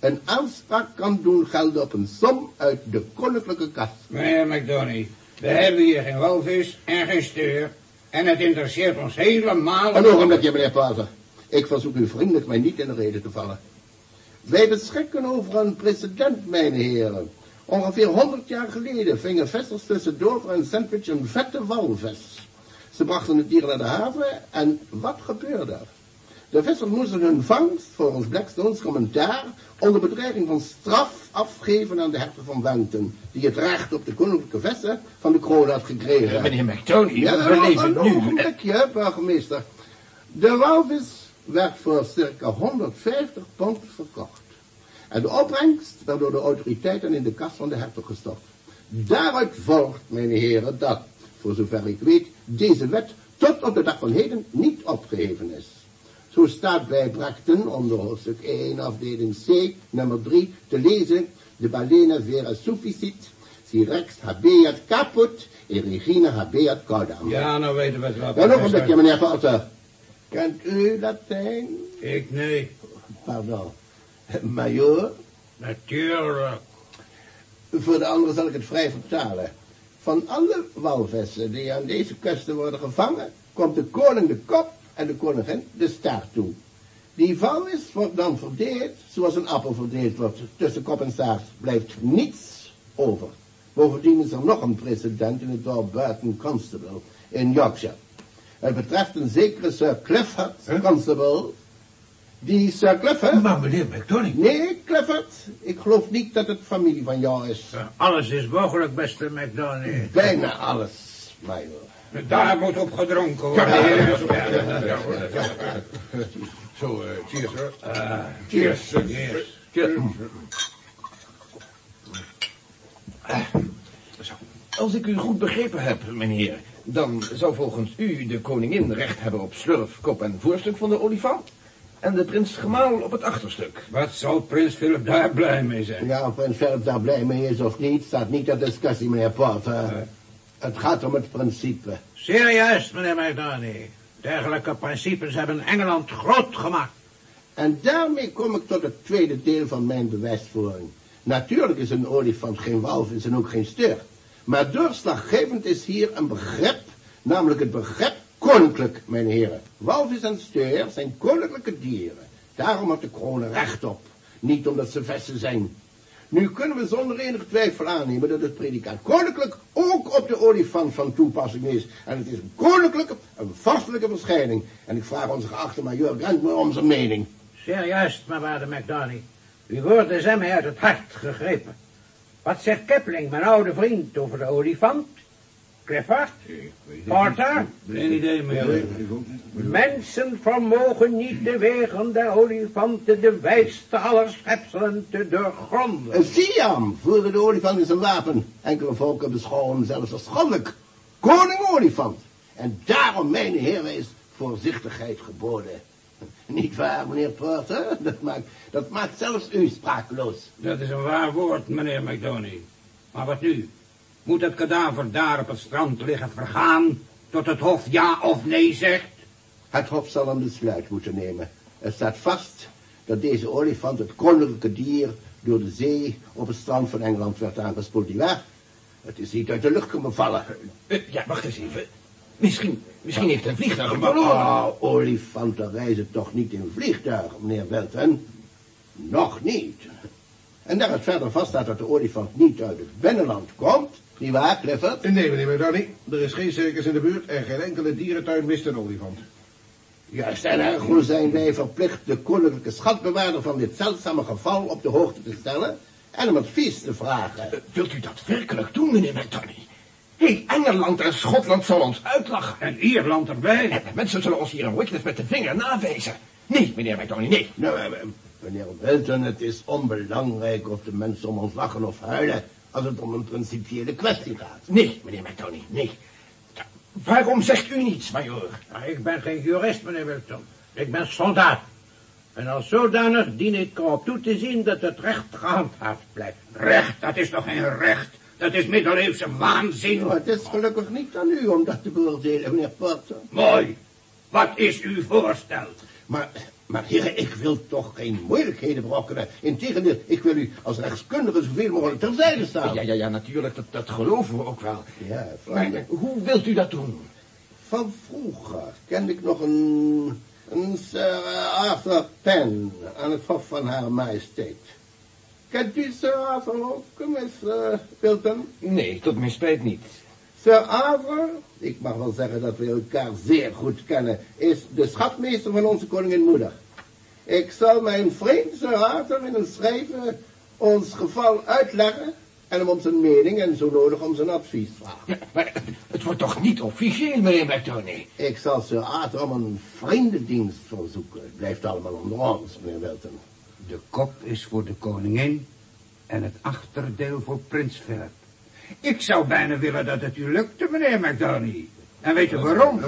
een aanspraak kan doen gelden op een som uit de koninklijke kas. Meneer McDoney, we hebben hier geen walvis en geen steur. En het interesseert ons helemaal... Een ogenblikje, meneer Pater. Ik verzoek u vriendelijk mij niet in de reden te vallen. Wij beschikken over een precedent, mijn heren. Ongeveer 100 jaar geleden vingen vissers tussen Dover en Sandwich een vette walvis. Ze brachten het dier naar de haven en wat gebeurde er? De vissers moesten hun vangst, volgens Blackstone's commentaar, onder bedreiging van straf afgeven aan de hertog van Wellington, die het recht op de koninklijke vissen van de kroon had gekregen. Meneer McTony, Ja, we leven een nu... ogenblikje, burgemeester. De walvis werd voor circa 150 pond verkocht. En de opbrengst werd door de autoriteiten in de kas van de hertog gestopt. Daaruit volgt, mijn heren, dat, voor zover ik weet, deze wet tot op de dag van heden niet opgeheven is. Zo staat bij Brachten onder hoofdstuk 1, afdeling C, nummer 3, te lezen, de balena vera sufficit, si rex habeat caput, e regina habeat caudam. Ja, nou weten we het wel. Ja, nog een beetje, meneer Potter. Kent u Latijn? Ik nee. Pardon. Major? Natuurlijk. Voor de anderen zal ik het vrij vertalen. Van alle walvissen die aan deze kusten worden gevangen, komt de koning de kop en de koningin de staart toe. Die walvis wordt dan verdeeld zoals een appel verdeeld wordt. Tussen kop en staart blijft niets over. Bovendien is er nog een precedent in het dorp Burton Constable in Yorkshire. Het betreft een zekere Sir Clifford Constable. Die Sir Clifford... Maar meneer McDonald... Nee, Clifford. Ik geloof niet dat het familie van jou is. Alles is mogelijk, beste McDonald. Bijna alles, major. Daar moet op gedronken worden. Zo, eh, cheers hoor. cheers. Cheers. Als ik u goed begrepen heb, meneer, dan zou volgens u de koningin recht hebben op slurf, kop en voorstuk van de olifant. En de prins gemaal op het achterstuk. Wat zal prins Philip daar blij mee zijn? Ja, of Prins Philip daar blij mee is of niet, staat niet ter discussie, meneer Porter. Het gaat om het principe. Serieus, meneer McDonald. Dergelijke principes hebben Engeland groot gemaakt. En daarmee kom ik tot het tweede deel van mijn bewijsvoering. Natuurlijk is een olifant geen walvis en ook geen steur. Maar doorslaggevend is hier een begrip, namelijk het begrip koninklijk, mijn heren. Walvis en steur zijn koninklijke dieren. Daarom had de kroon recht op. Niet omdat ze vesten zijn. Nu kunnen we zonder enige twijfel aannemen dat het predicaat koninklijk ook op de olifant van toepassing is. En het is een koninklijke, een vorstelijke verschijning. En ik vraag onze geachte majoor Grantmore om zijn mening. Zeer juist, waarde McDonnie. Uw woorden zijn mij uit het hart gegrepen. Wat zegt Kipling, mijn oude vriend, over de olifant? Clifford? Porter? Geen idee meer. Mensen vermogen niet te wegen de olifanten de wijste aller schepselen te doorgronden. Een Siam voerde de olifant in zijn wapen. Enkele volken beschouwen hem zelfs als goddelijk. Koning olifant. En daarom, mijn heren, is voorzichtigheid geboden. Niet waar, meneer Porter? Dat maakt, dat maakt zelfs u sprakeloos. Dat is een waar woord, meneer McDoney. Maar wat nu? Moet het kadaver daar op het strand liggen vergaan... tot het hof ja of nee zegt? Het hof zal een besluit moeten nemen. Er staat vast dat deze olifant, het koninklijke dier... door de zee op het strand van Engeland werd aangespoeld. Ja, het is niet uit de lucht komen vallen. Eh, ja, wacht eens even. Misschien, misschien heeft een vliegtuig hem Oh, verloren. olifanten reizen toch niet in vliegtuigen, meneer Welten? Nog niet. En daar het verder vaststaat dat de olifant niet uit het binnenland komt, niet waar, Clifford? Nee, meneer McDonnie. Er is geen circus in de buurt en geen enkele dierentuin mist een olifant. Juist, en ergo zijn wij verplicht de koninklijke schatbewaarder van dit zeldzame geval op de hoogte te stellen en hem advies te vragen. Wilt u dat werkelijk doen, meneer McDonnie? Hé, Engeland en Schotland zal ons uitlachen. En Ierland erbij. En de mensen zullen ons hier een witness met de vinger nawijzen. Nee, meneer McDonnie, nee. Nou, eh, eh, meneer Wilton, het is onbelangrijk of de mensen om ons lachen of huilen als het om een principiële kwestie gaat. Nee, meneer McDonnie, nee. Waarom zegt u niets, majoor? Nou, ik ben geen jurist, meneer Wilton. Ik ben soldaat. En als zodanig dien ik erop toe te zien dat het recht gehandhaafd blijft. Recht, dat is toch geen recht? Dat is middeleeuwse waanzin. Maar het is gelukkig niet aan u om dat te beoordelen, meneer Porter. Mooi. Wat is uw voorstel? Maar, maar heren, ik wil toch geen moeilijkheden berokkenen. Integendeel, ik wil u als rechtskundige zoveel mogelijk terzijde staan. Ja, ja, ja, natuurlijk, dat, dat geloven we ook wel. Ja, Maar eh, hoe wilt u dat doen? van vroeger kende ik nog een, een Sir Arthur Penn aan het hof van haar majesteit. Kent u Sir Arthur ook, Miss Wilton? Nee, tot mijn spijt niet. Sir Arthur, ik mag wel zeggen dat we elkaar zeer goed kennen, is de schatmeester van onze koningin moeder. Ik zal mijn vriend Sir Arthur in een schrijven ons geval uitleggen en hem om zijn mening en zo nodig om zijn advies vragen. Ja, maar het wordt toch niet officieel, meneer McDonnie? Ik zal Sir Arthur om een vriendendienst verzoeken. Het blijft allemaal onder ons, meneer Wilton. De kop is voor de koningin en het achterdeel voor prins Philip. Ik zou bijna willen dat het u lukte, meneer McDonnie. En weet u waarom?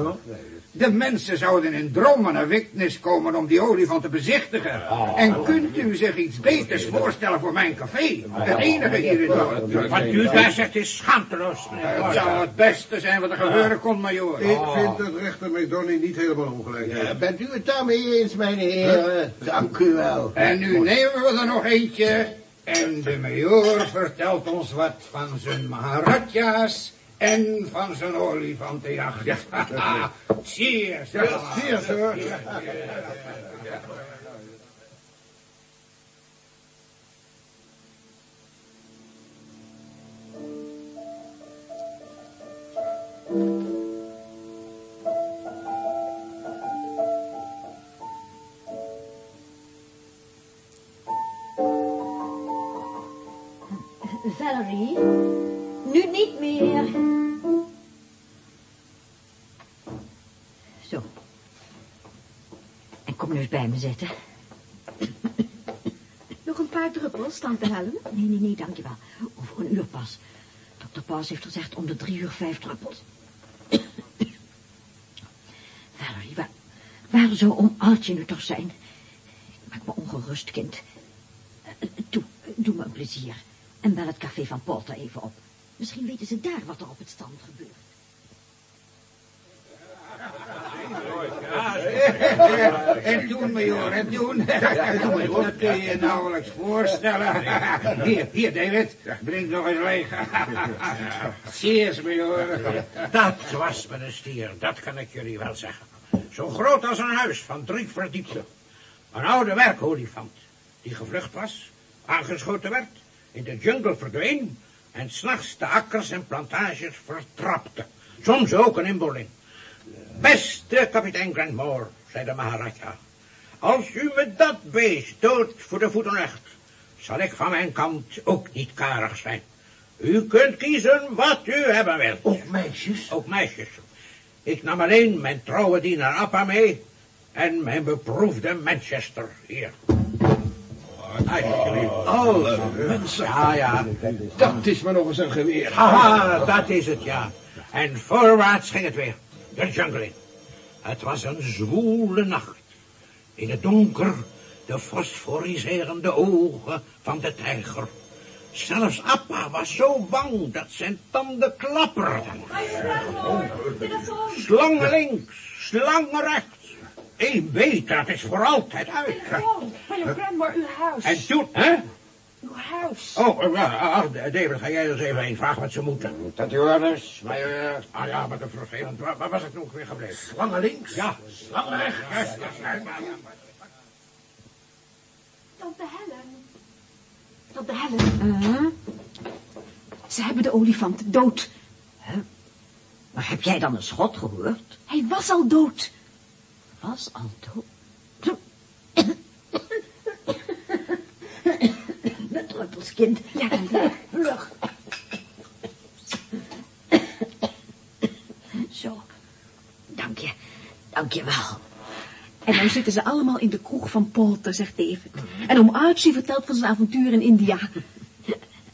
De mensen zouden in dromen naar Witness komen om die olifant te bezichtigen. En kunt u zich iets beters voorstellen voor mijn café? Het enige hier in dorp. Wat u daar zegt is schaamteloos, Het zou het beste zijn wat er gebeuren kon, majoor. Ik vind dat rechter McDonnie niet helemaal ongelijk heeft. Ja, bent u het daarmee eens, mijn heren? Dank u wel. En nu nemen we er nog eentje. En de majoor vertelt ons wat van zijn Maharaja's en van zijn olifantenjacht. Cheers. Cheers, hoor. Valerie, nu niet meer. Zo. En kom nu eens bij me zitten. Nog een paar druppels, tante Helen? Nee, nee, nee, dankjewel. Over een uur pas. Dokter Paus heeft gezegd om de drie uur vijf druppels. Valerie, waar, waar zou oom Altje nu toch zijn? Ik maak me ongerust, kind. Eh, Doe, doe me een plezier. En bel het café van Porter even op. Misschien weten ze daar wat er op het strand gebeurt. En toen, major, en toen. Dat kun je je nauwelijks voorstellen. Hier, hier, David. Breng nog eens leeg. Cheers, major. Dat was mijn stier, dat kan ik jullie wel zeggen. Zo groot als een huis van drie verdiepten. Een oude werkolifant, die gevlucht was, aangeschoten werd, in de jungle verdween en s'nachts de akkers en plantages vertrapte. Soms ook een inboeling. Beste kapitein Grantmore, zei de Maharaja, als u me dat beest dood voor de voeten legt, zal ik van mijn kant ook niet karig zijn. U kunt kiezen wat u hebben wilt. Ook meisjes? Ook meisjes. Ik nam alleen mijn trouwe dienaar Appa mee en mijn beproefde Manchester hier. Alle mensen. Ja, ja. Dat is maar nog eens een geweer. Haha, dat is het, ja. En voorwaarts ging het weer. De jungle in. Het was een zwoele nacht. In het donker de fosforiserende ogen van de tijger. Zelfs Appa was zo bang dat zijn tanden klapperden. Slangen links, slangen rechts. Eén weet, dat is voor altijd uit. Major Granmore, uw huis. En toen, hè? Uw huis. Oh, eh, ja, ah, David, ga jij eens even heen vragen wat ze moeten. Dat uw orders, major. Ah ja, maar dat is vervelend. Waar, waar was ik nog weer gebleven? Slangen links. Ja, slangen rechts. Ja, ja, ja, ja. Tante Helen. Tante Helen. Ze hebben de olifant dood. Maar heb jij dan een schot gehoord? Hij was al dood. Was al dood. Met druppels, kind. Ja, tante. Vlug. Zo. Dank je. Dank je wel. En dan zitten ze allemaal in de kroeg van Porter, zegt David. En oom Archie vertelt van zijn avontuur in India.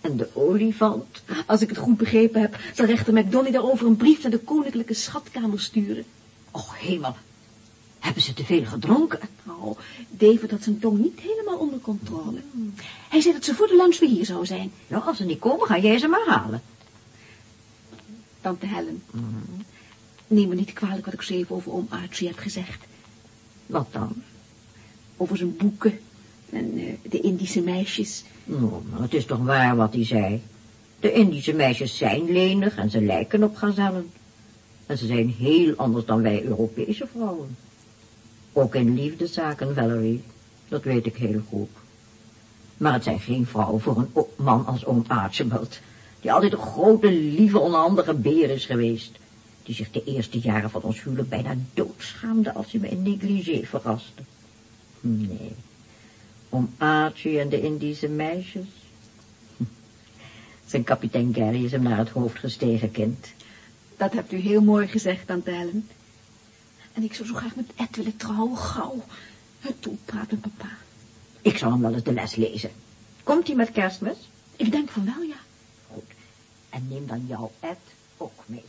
En de olifant? Als ik het goed begrepen heb, zal rechter McDonnie daarover een brief naar de koninklijke schatkamer sturen. Och, hemel. Hebben ze te veel gedronken? Nou, David had zijn tong niet helemaal onder controle. Hij zei dat ze voor de lunch weer hier zou zijn. Nou, als ze niet komen, ga jij ze maar halen. Tante Helen, neem me niet kwalijk wat ik zo even over oom Archie heb gezegd. Wat dan? Over zijn boeken en eh, de Indische meisjes. Nou, maar het is toch waar wat hij zei. De Indische meisjes zijn lenig en ze lijken op gazellen. En ze zijn heel anders dan wij Europese vrouwen. Ook in liefdeszaken, Valerie. Dat weet ik heel goed. Maar het zijn geen vrouwen voor een man als oom Archibald. Die altijd een grote, lieve, onhandige beer is geweest. Die zich de eerste jaren van ons huwelijk bijna doodschaamde als hij me in negligé verraste. Nee. Om Archie en de Indische meisjes. Zijn kapitein Gary is hem naar het hoofd gestegen, kind. Dat hebt u heel mooi gezegd, tante Helen. En ik zou zo graag met Ed willen trouwen, gauw. Het toepraat met papa. Ik zal hem wel eens de les lezen. Komt hij met kerstmis? Ik denk van wel, ja. Goed. En neem dan jouw Ed ook mee.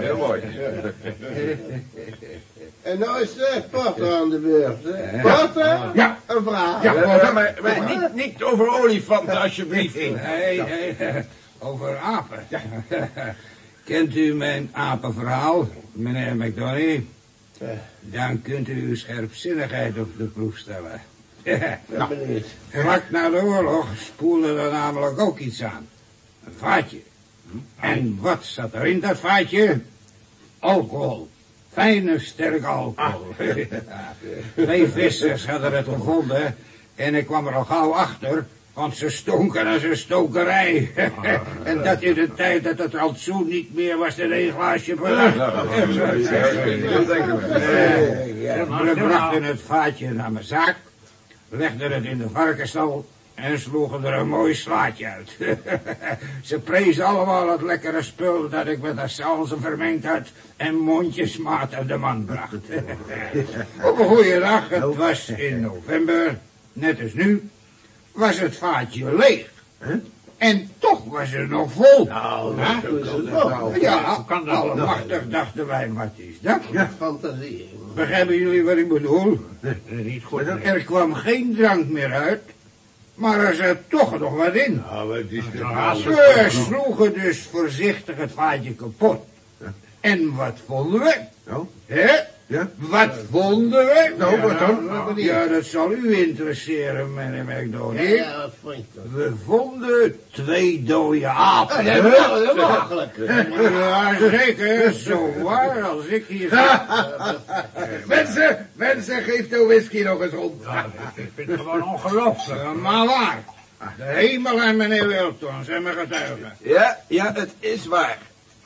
Heel mooi. En nou is de Porter aan de beurt, hè? Porter? Ja. Een vraag. Ja, maar niet, niet over olifanten, alsjeblieft. Nee, nee, over apen. Kent u mijn apenverhaal, meneer McDonnie? Dan kunt u uw scherpzinnigheid op de proef stellen. Nou, benieuwd. Vlak na de oorlog spoelde er namelijk ook iets aan. Een vaatje. En wat zat er in dat vaatje? Alcohol. Fijne, sterke alcohol. Twee vissers hadden het gevonden en ik kwam er al gauw achter, want ze stonken als een stokerij. en dat in de tijd dat het rantsoen niet meer was dan één glaasje per we. Brachten het vaatje naar mijn zaak, legden het in de varkenstal en sloegen er een mooi slaatje uit. Ze prezen allemaal het lekkere spul dat ik met de salsa vermengd had en mondjesmaat aan de man bracht. Op een goede dag, het was in november, net als nu, was het vaatje leeg. En toch was het nog vol. Nou, hoe is het nou? Ja, kan dat allemachtig dachten wij, wat is dat? Ja, fantasie. Begrijpen jullie wat ik bedoel? Niet goed. Er kwam geen drank meer uit. Maar er zit toch nog wat in. Nou, wat is er nou? We sloegen dus voorzichtig het vaatje kapot. En wat vonden we? Nou? Hè? Ja? Wat vonden we? Nou, wat dan? Ja, dat zal u interesseren, meneer McDonald. Ja, wat vond je dan? We vonden twee dode apen. Ja, dat is wel- dat makkelijk. Ja, zeker. Zo waar als ik hier zit. Mensen, mensen, geef de whisky nog eens rond. Ik vind het gewoon ongelooflijk. Maar waar? De hemel en meneer Wilton zijn me getuigen. Ja, ja, het is waar.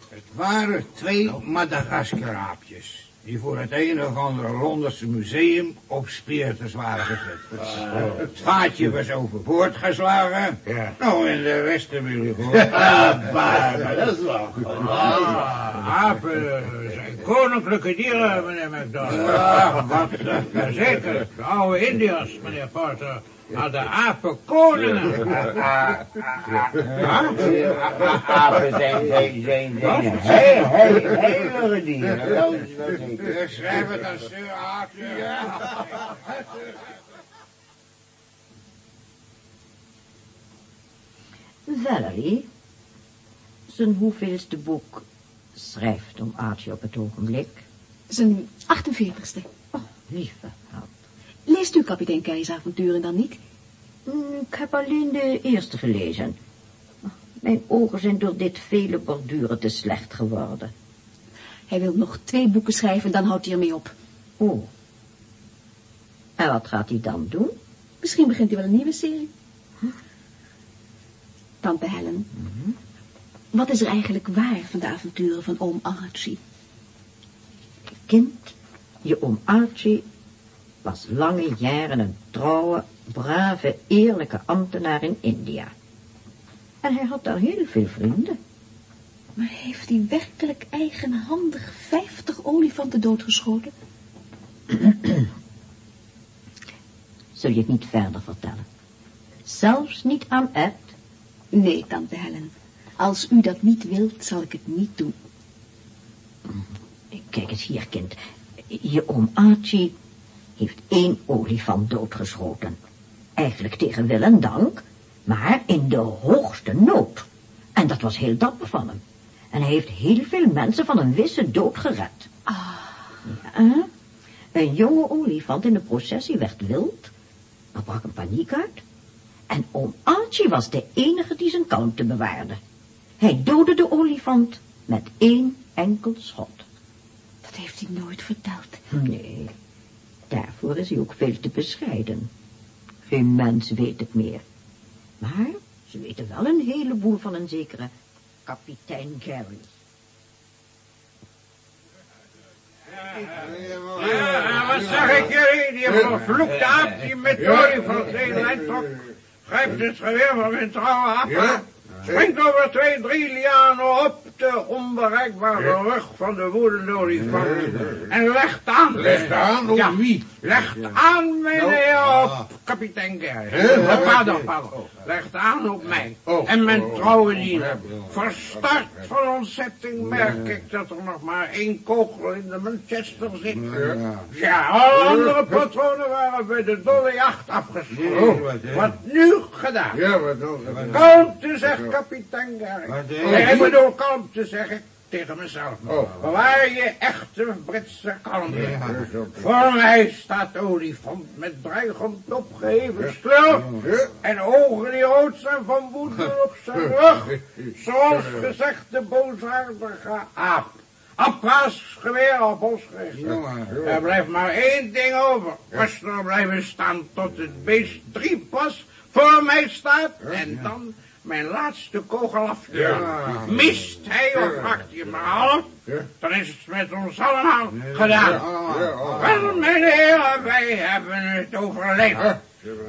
Het waren twee Madagaskar-aapjes. Die voor het een of andere Londense museum op spiritus waren gezet. Het vaatje was overboord geslagen. Ja. Nou, in de vestibule gewoon. Ah, bah, Dat is wel. Ah, apen zijn koninklijke dieren, meneer McDonald. Ah, wat Jazeker, de oude Indiërs, meneer Porter, hadden apen koningen. Apen zijn, zijn, zijn, zijn heel, heel, heilige dieren. Dat is wel zeker. Ik schrijf het als Sir Arthur. Ja. Valerie, zijn hoeveelste boek schrijft om Archie op het ogenblik? Zijn 48ste. Oh, lieve held. Leest u kapitein Keijs avonturen dan niet? Mm, Ik heb alleen de eerste gelezen. Mijn ogen zijn door dit vele borduren te slecht geworden. Hij wil nog twee boeken schrijven, dan houdt hij ermee op. Oh. En wat gaat hij dan doen? Misschien begint hij wel een nieuwe serie. Tante Helen, wat is er eigenlijk waar van de avonturen van oom Archie? Kind, je oom Archie was lange jaren een trouwe, brave, eerlijke ambtenaar in India. En hij had daar heel veel vrienden. Maar heeft hij werkelijk eigenhandig vijftig olifanten doodgeschoten? Zul je het niet verder vertellen? Zelfs niet aan Ed? Nee, tante Helen. Als u dat niet wilt, zal ik het niet doen. Kijk eens hier, kind. Je oom Archie heeft één olifant doodgeschoten. Eigenlijk tegen wil en dank, maar in de hoogste nood. En dat was heel dapper van hem. En hij heeft heel veel mensen van een wisse dood gered. Ah. Ja, een jonge olifant in de processie werd wild. Er brak een paniek uit. En oom Archie was de enige die zijn kalmte bewaarde. Hij doodde de olifant met één enkel schot. Dat heeft hij nooit verteld. Nee, daarvoor is hij ook veel te bescheiden. Geen mens weet het meer. Maar ze weten wel een heleboel van een zekere kapitein Gary. Ja, wat zeg ik jullie? Die vervloekte aap die met de heen lijn trok. Grijpt het geweer van mijn trouwe aap. Springt over twee, drie lianen op de onbereikbare rug van de woedende olifant. En legt aan. Legt aan? Op Ja, wie? Legt aan, meneer, op kapitein Gerrit. Pardon, pardon. Legt aan op mij. En mijn trouwe diener. Verstart van ontzetting merk ik dat er nog maar één kogel in de Manchester zit. Ja, alle andere patronen waren bij de dolle jacht afgeschoten. Wat nu gedaan? Ja, wat dan? Kalmte, zegt kapitein Gerrit. ik bedoel kalmte, zeg ik tegen mezelf. Oh. Bewaar je echte Britse kalmte. Voor mij staat de olifant met dreigend opgeheven sleur en ogen die rood zijn van woede op zijn rug. Zoals gezegd de boosaardige aap. Applaas, geweer op ons gericht. Er blijft maar één ding over. Rustig blijven staan tot het beest drie pas voor mij staat en dan mijn laatste kogel afsturen. Mist hij of raakt hij maar half, dan is het met ons allemaal gedaan. Wel, mijn heren, wij hebben het overleefd.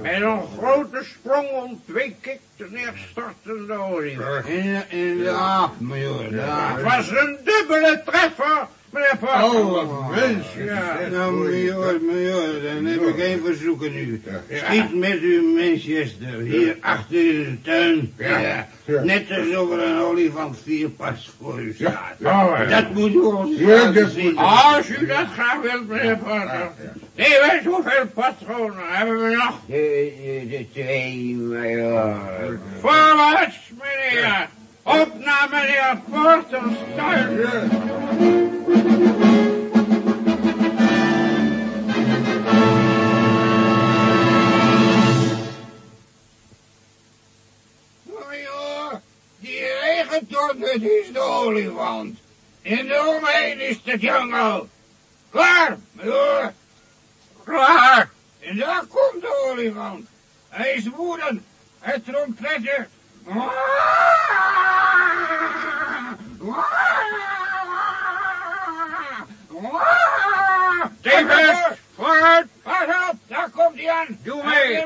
Met een grote sprong ontweek ik de neerstortende olie. In, in de aap, majoor. de aap. Het was een dubbele treffer meneer Porter. Oh, mens. Ja. Nou, major, major, dan heb ik één verzoeken nu. Schiet met uw Manchester, hier achter in de tuin. Ja. Net alsof er een olifant vier pas voor u staat. Ja. Dat moet u ons Ja, laten zien. Als u dat graag wilt, meneer Porter. Nee, weet hoeveel patronen hebben we nog? De, de, de twee, major. Voorwaarts, meneer. Op naar meneer Porters tuin. Major, die regenton, dat is de olifant. En eromheen is de jungle. Klaar, major. Klaar. En daar komt de olifant. Hij is woedend. Hij trompetten. David, vooruit. Pas op, daar komt hij aan. Doe mee.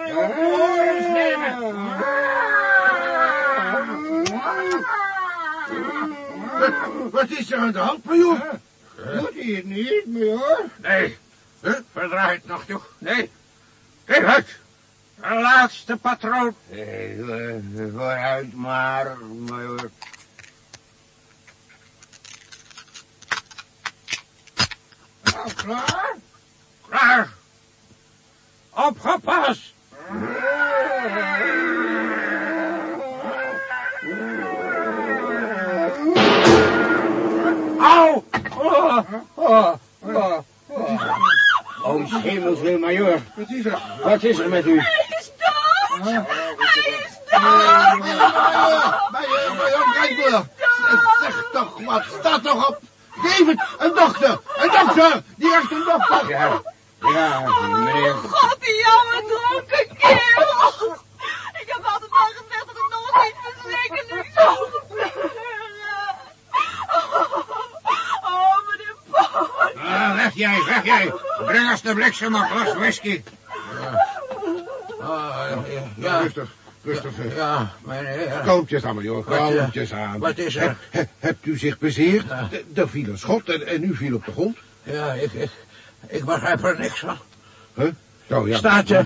Wat, wat is er aan de hand, major? Doet hij het niet, major? Nee, verdraait nog toe. Nee, David. De laatste patroon. Voor- Vooruit maar, major. Nou, klaar? Klaar. Opgepast. Au! Oh, oh, oh. Oh, hemels wil, major. Wat is er? Wat is er met u? Hij is dood! Hij is Major, dood! major, major, kijk maar. Zeg toch wat, sta toch op. David, een dokter, een dokter. Die heeft een dokter. Ja, ja, meneer. God, die jonge dronken kerel! Ik heb altijd al gezegd dat het nog niet verzekerd zou gebeuren. Oh, meneer Paul. Ah, weg jij, weg jij. Breng als de bliksem een glas whisky. Ah, ja, ja, Rustig, rustig. ja, meneer. Kalmpjes aan, Wat, eh, kalmpjes aan. wat is er? He- he- hebt u zich bezeerd? D- Er viel een schot en, en u viel op de grond. Ja, ik, ik, ik begrijp er niks van. Huh? Zo, ja. Staat de,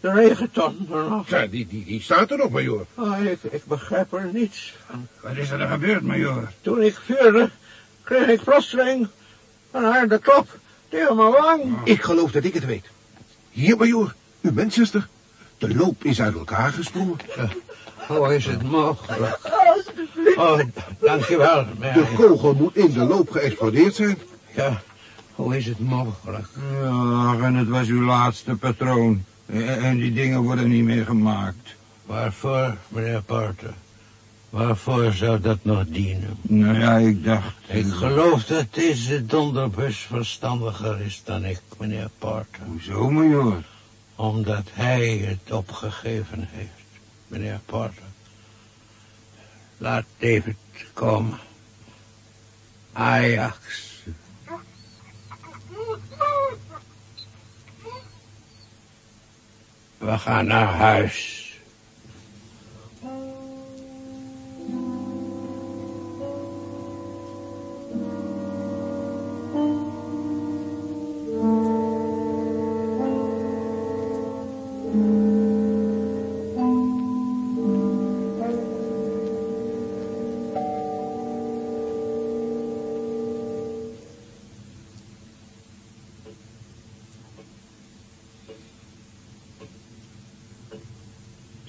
de regenton er nog? Ja, die, die, die staat er nog, major. Oh, ik, ik begrijp er niets van. Wat is er gebeurd, major? Toen ik vuurde, kreeg ik plotseling een harde klop tegen mijn wang. Ik geloof dat ik het weet. Hier, major, uw Manchester. De loop is uit elkaar gesprongen. Hoe is het mogelijk? Oh, dankjewel, De Mary. kogel moet in de loop geëxplodeerd zijn. Ja, hoe is het mogelijk? Ja, en het was uw laatste patroon. En en die dingen worden niet meer gemaakt. Waarvoor, meneer Porter? Waarvoor zou dat nog dienen? Nou ja, ik dacht... Ik geloof dat deze donderbus verstandiger is dan ik, meneer Porter. Hoezo, major? Omdat hij het opgegeven heeft, meneer Porter. Laat David komen. Ajax. We gaan naar huis.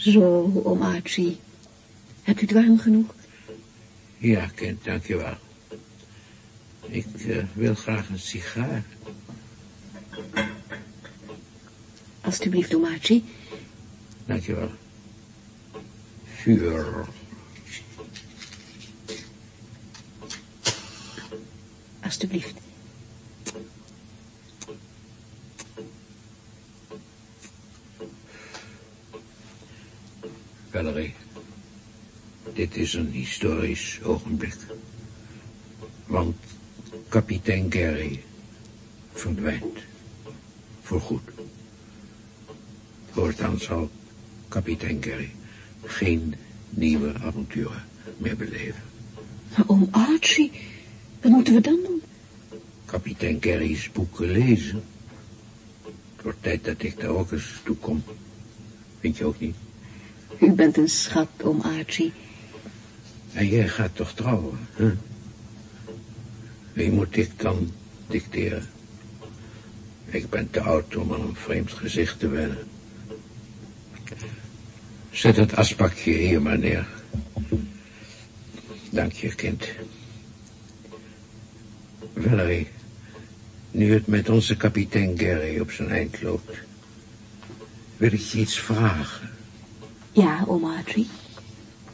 Zo, oom Archie. Hebt u het warm genoeg? Ja, kind, dankjewel. Ik eh, wil graag een sigaar. Alsjeblieft, oom Archie. Dankjewel. Vuur. Alsjeblieft. Valerie, dit is een historisch ogenblik. Want kapitein Gary verdwijnt. Voorgoed. Voortaan zal kapitein Gary geen nieuwe avonturen meer beleven. Maar oom Archie, wat moeten we dan doen? kapitein Gerry's boek gelezen. Het wordt tijd dat ik daar ook eens toe kom. Vind je ook niet? U bent een schat, oom Archie. En jij gaat toch trouwen, hè? Wie moet ik dan dicteren? Ik ben te oud om aan een vreemd gezicht te wennen. Zet het asbakje hier maar neer. Dank je, kind. Valerie, nu het met onze kapitein Gary op zijn eind loopt, wil ik je iets vragen. Ja, oom Archie.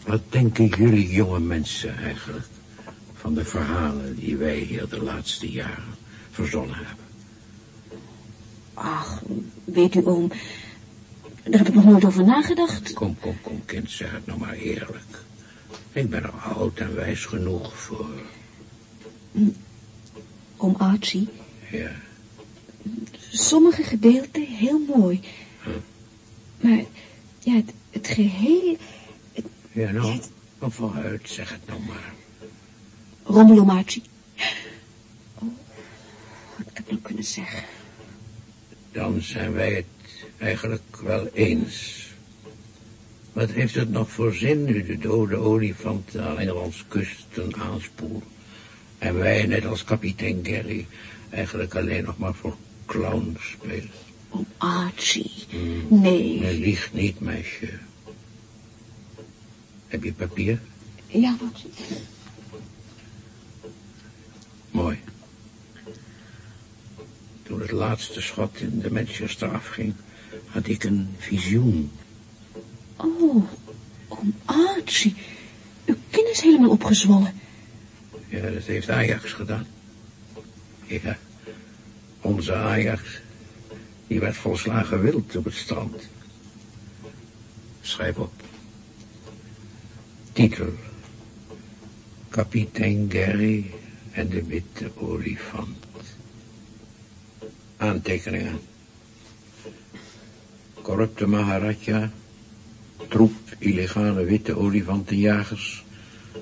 Wat denken jullie jonge mensen eigenlijk van de verhalen die wij hier de laatste jaren verzonnen hebben? Ach, weet u, oom, daar heb ik nog nooit over nagedacht. Kom, kom, kom, kind, zeg het nou maar eerlijk. Ik ben er oud en wijs genoeg voor. Oom Archie, Ja, sommige gedeelten heel mooi. Huh? Maar, ja, het, het geheel... ja nou, maar vooruit, zeg het nou maar. Rommel, oom Archie. Oh, wat heb ik nou kunnen zeggen? Dan zijn wij het eigenlijk wel eens. Wat heeft het nog voor zin nu de dode olifant aan Engelands kusten aanspoelt? En wij, net als kapitein Gary, eigenlijk alleen nog maar voor clown spelen? Oom Archie, Hmm. nee. Nee, lieg niet, meisje. Heb je papier? Ja, wat? Mooi. Toen het laatste schot in de Manchester afging, had ik een visioen. Oh, oom Archie, uw kin is helemaal opgezwollen. Ja, dat heeft Ajax gedaan. Ja, onze Ajax, die werd volslagen wild op het strand. Schrijf op. Titel. Kapitein Gary en de witte olifant. Aantekeningen. Corrupte Maharaja, troep illegale witte olifantenjagers,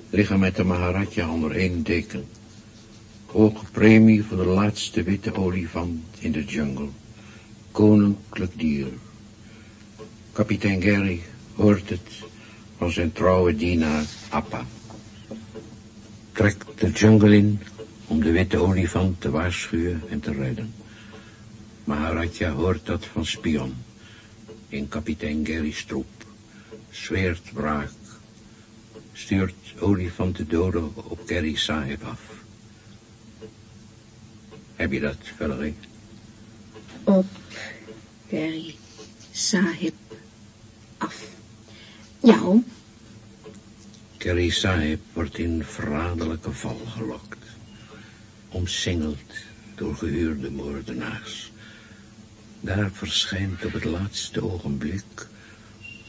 liggen met de Maharaja onder één deken. Hoge premie voor de laatste witte olifant in de jungle. Koninklijk dier. Kapitein Gary hoort het van zijn trouwe dienaar Appa. Trekt de jungle in om de witte olifant te waarschuwen en te redden. Maharaja hoort dat van spion in kapitein Gary's troep. Zweert wraak. Stuurt olifanten doden op Gary Sahib af. Heb je dat, Valerie? Op Gary Sahib af. Ja, oom. Gary Sahib wordt in verraderlijke val gelokt. Omsingeld door gehuurde moordenaars. Daar verschijnt op het laatste ogenblik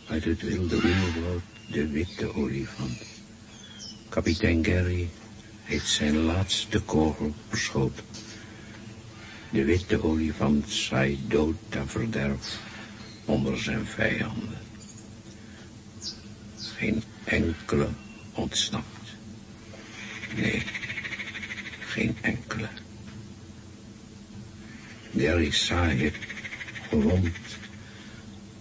uit het wilde oerwoud de witte olifant. Kapitein Gary heeft zijn laatste kogel verschoten. De witte olifant zaait dood en verderf onder zijn vijanden. Geen enkele ontsnapt. Nee, geen enkele. Gary Sahib, gewond,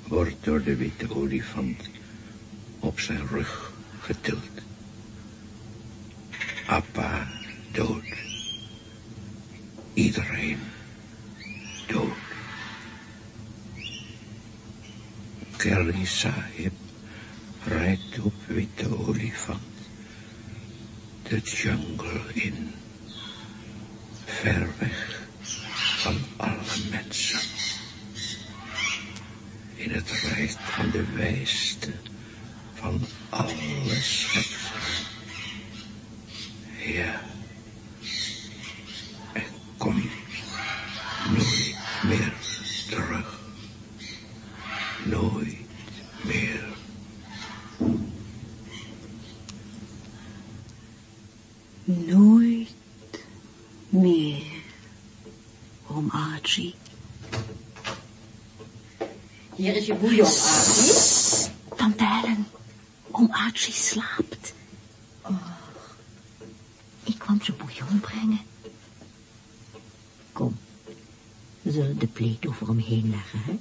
wordt door de witte olifant op zijn rug getild. Appa dood. Iedereen dood. Gary Sahib rijdt op witte olifant de jungle in, ver weg van alle mensen. In het rijk van de wijste van alle schepselen. Ja, en kom nooit meer terug. Nooit meer. Nooit meer, oom Archie. Hier is je bouillon, Archie. Tante Helen, oom Archie slaapt. Oh, ik kwam zijn bouillon brengen. zullen de pleet over hem heen leggen, hè?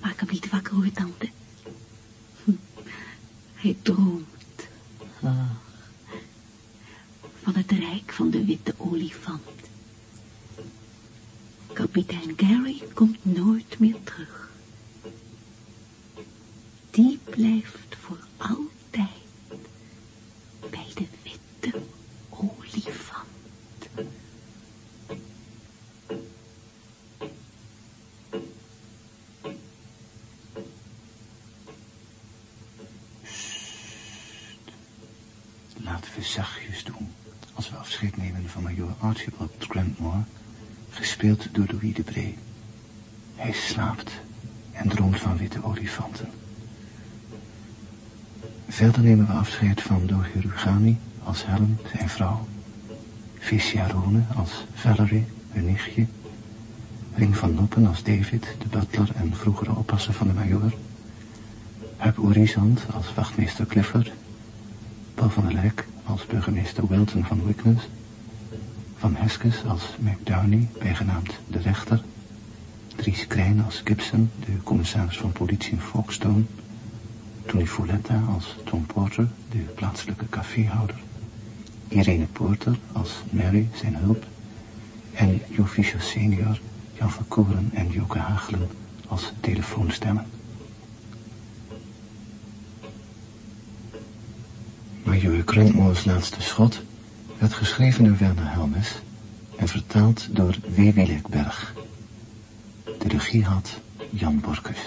Maak hem niet wakker, hoor, tante. Hm. Hij droomt. Ah, van het rijk van de witte olifant. Kapitein Gary komt nooit meer terug. Die blijft voor altijd bij de witte olifant. Laten we zachtjes doen, als we afscheid nemen van major Archibald Grantmore, gespeeld door Louis de Bree. Hij slaapt en droomt van witte olifanten. Verder nemen we afscheid van Doge Rugani als Helen, zijn vrouw, Vicia Rone als Valerie, hun nichtje, Ring van Noppen als David, de butler en vroegere oppasser van de major, Huib Orizant als wachtmeester Clifford, Paul van der Lek als burgemeester Wilton van Wickens, Van Heskes als McDowney, bijgenaamd de rechter, Dries Krijn als Gibson, de commissaris van politie in Folkestone, Tony Folletta als Tom Porter, de plaatselijke caféhouder, Irene Porter als Mary, zijn hulp, en Jo Fischer senior, Jan van Koren en Joke Hagelen als telefoonstemmen. Major Gruntmore's laatste schot werd geschreven door Werner Helmes en vertaald door W. Willekberg. De regie had Jan Borkus.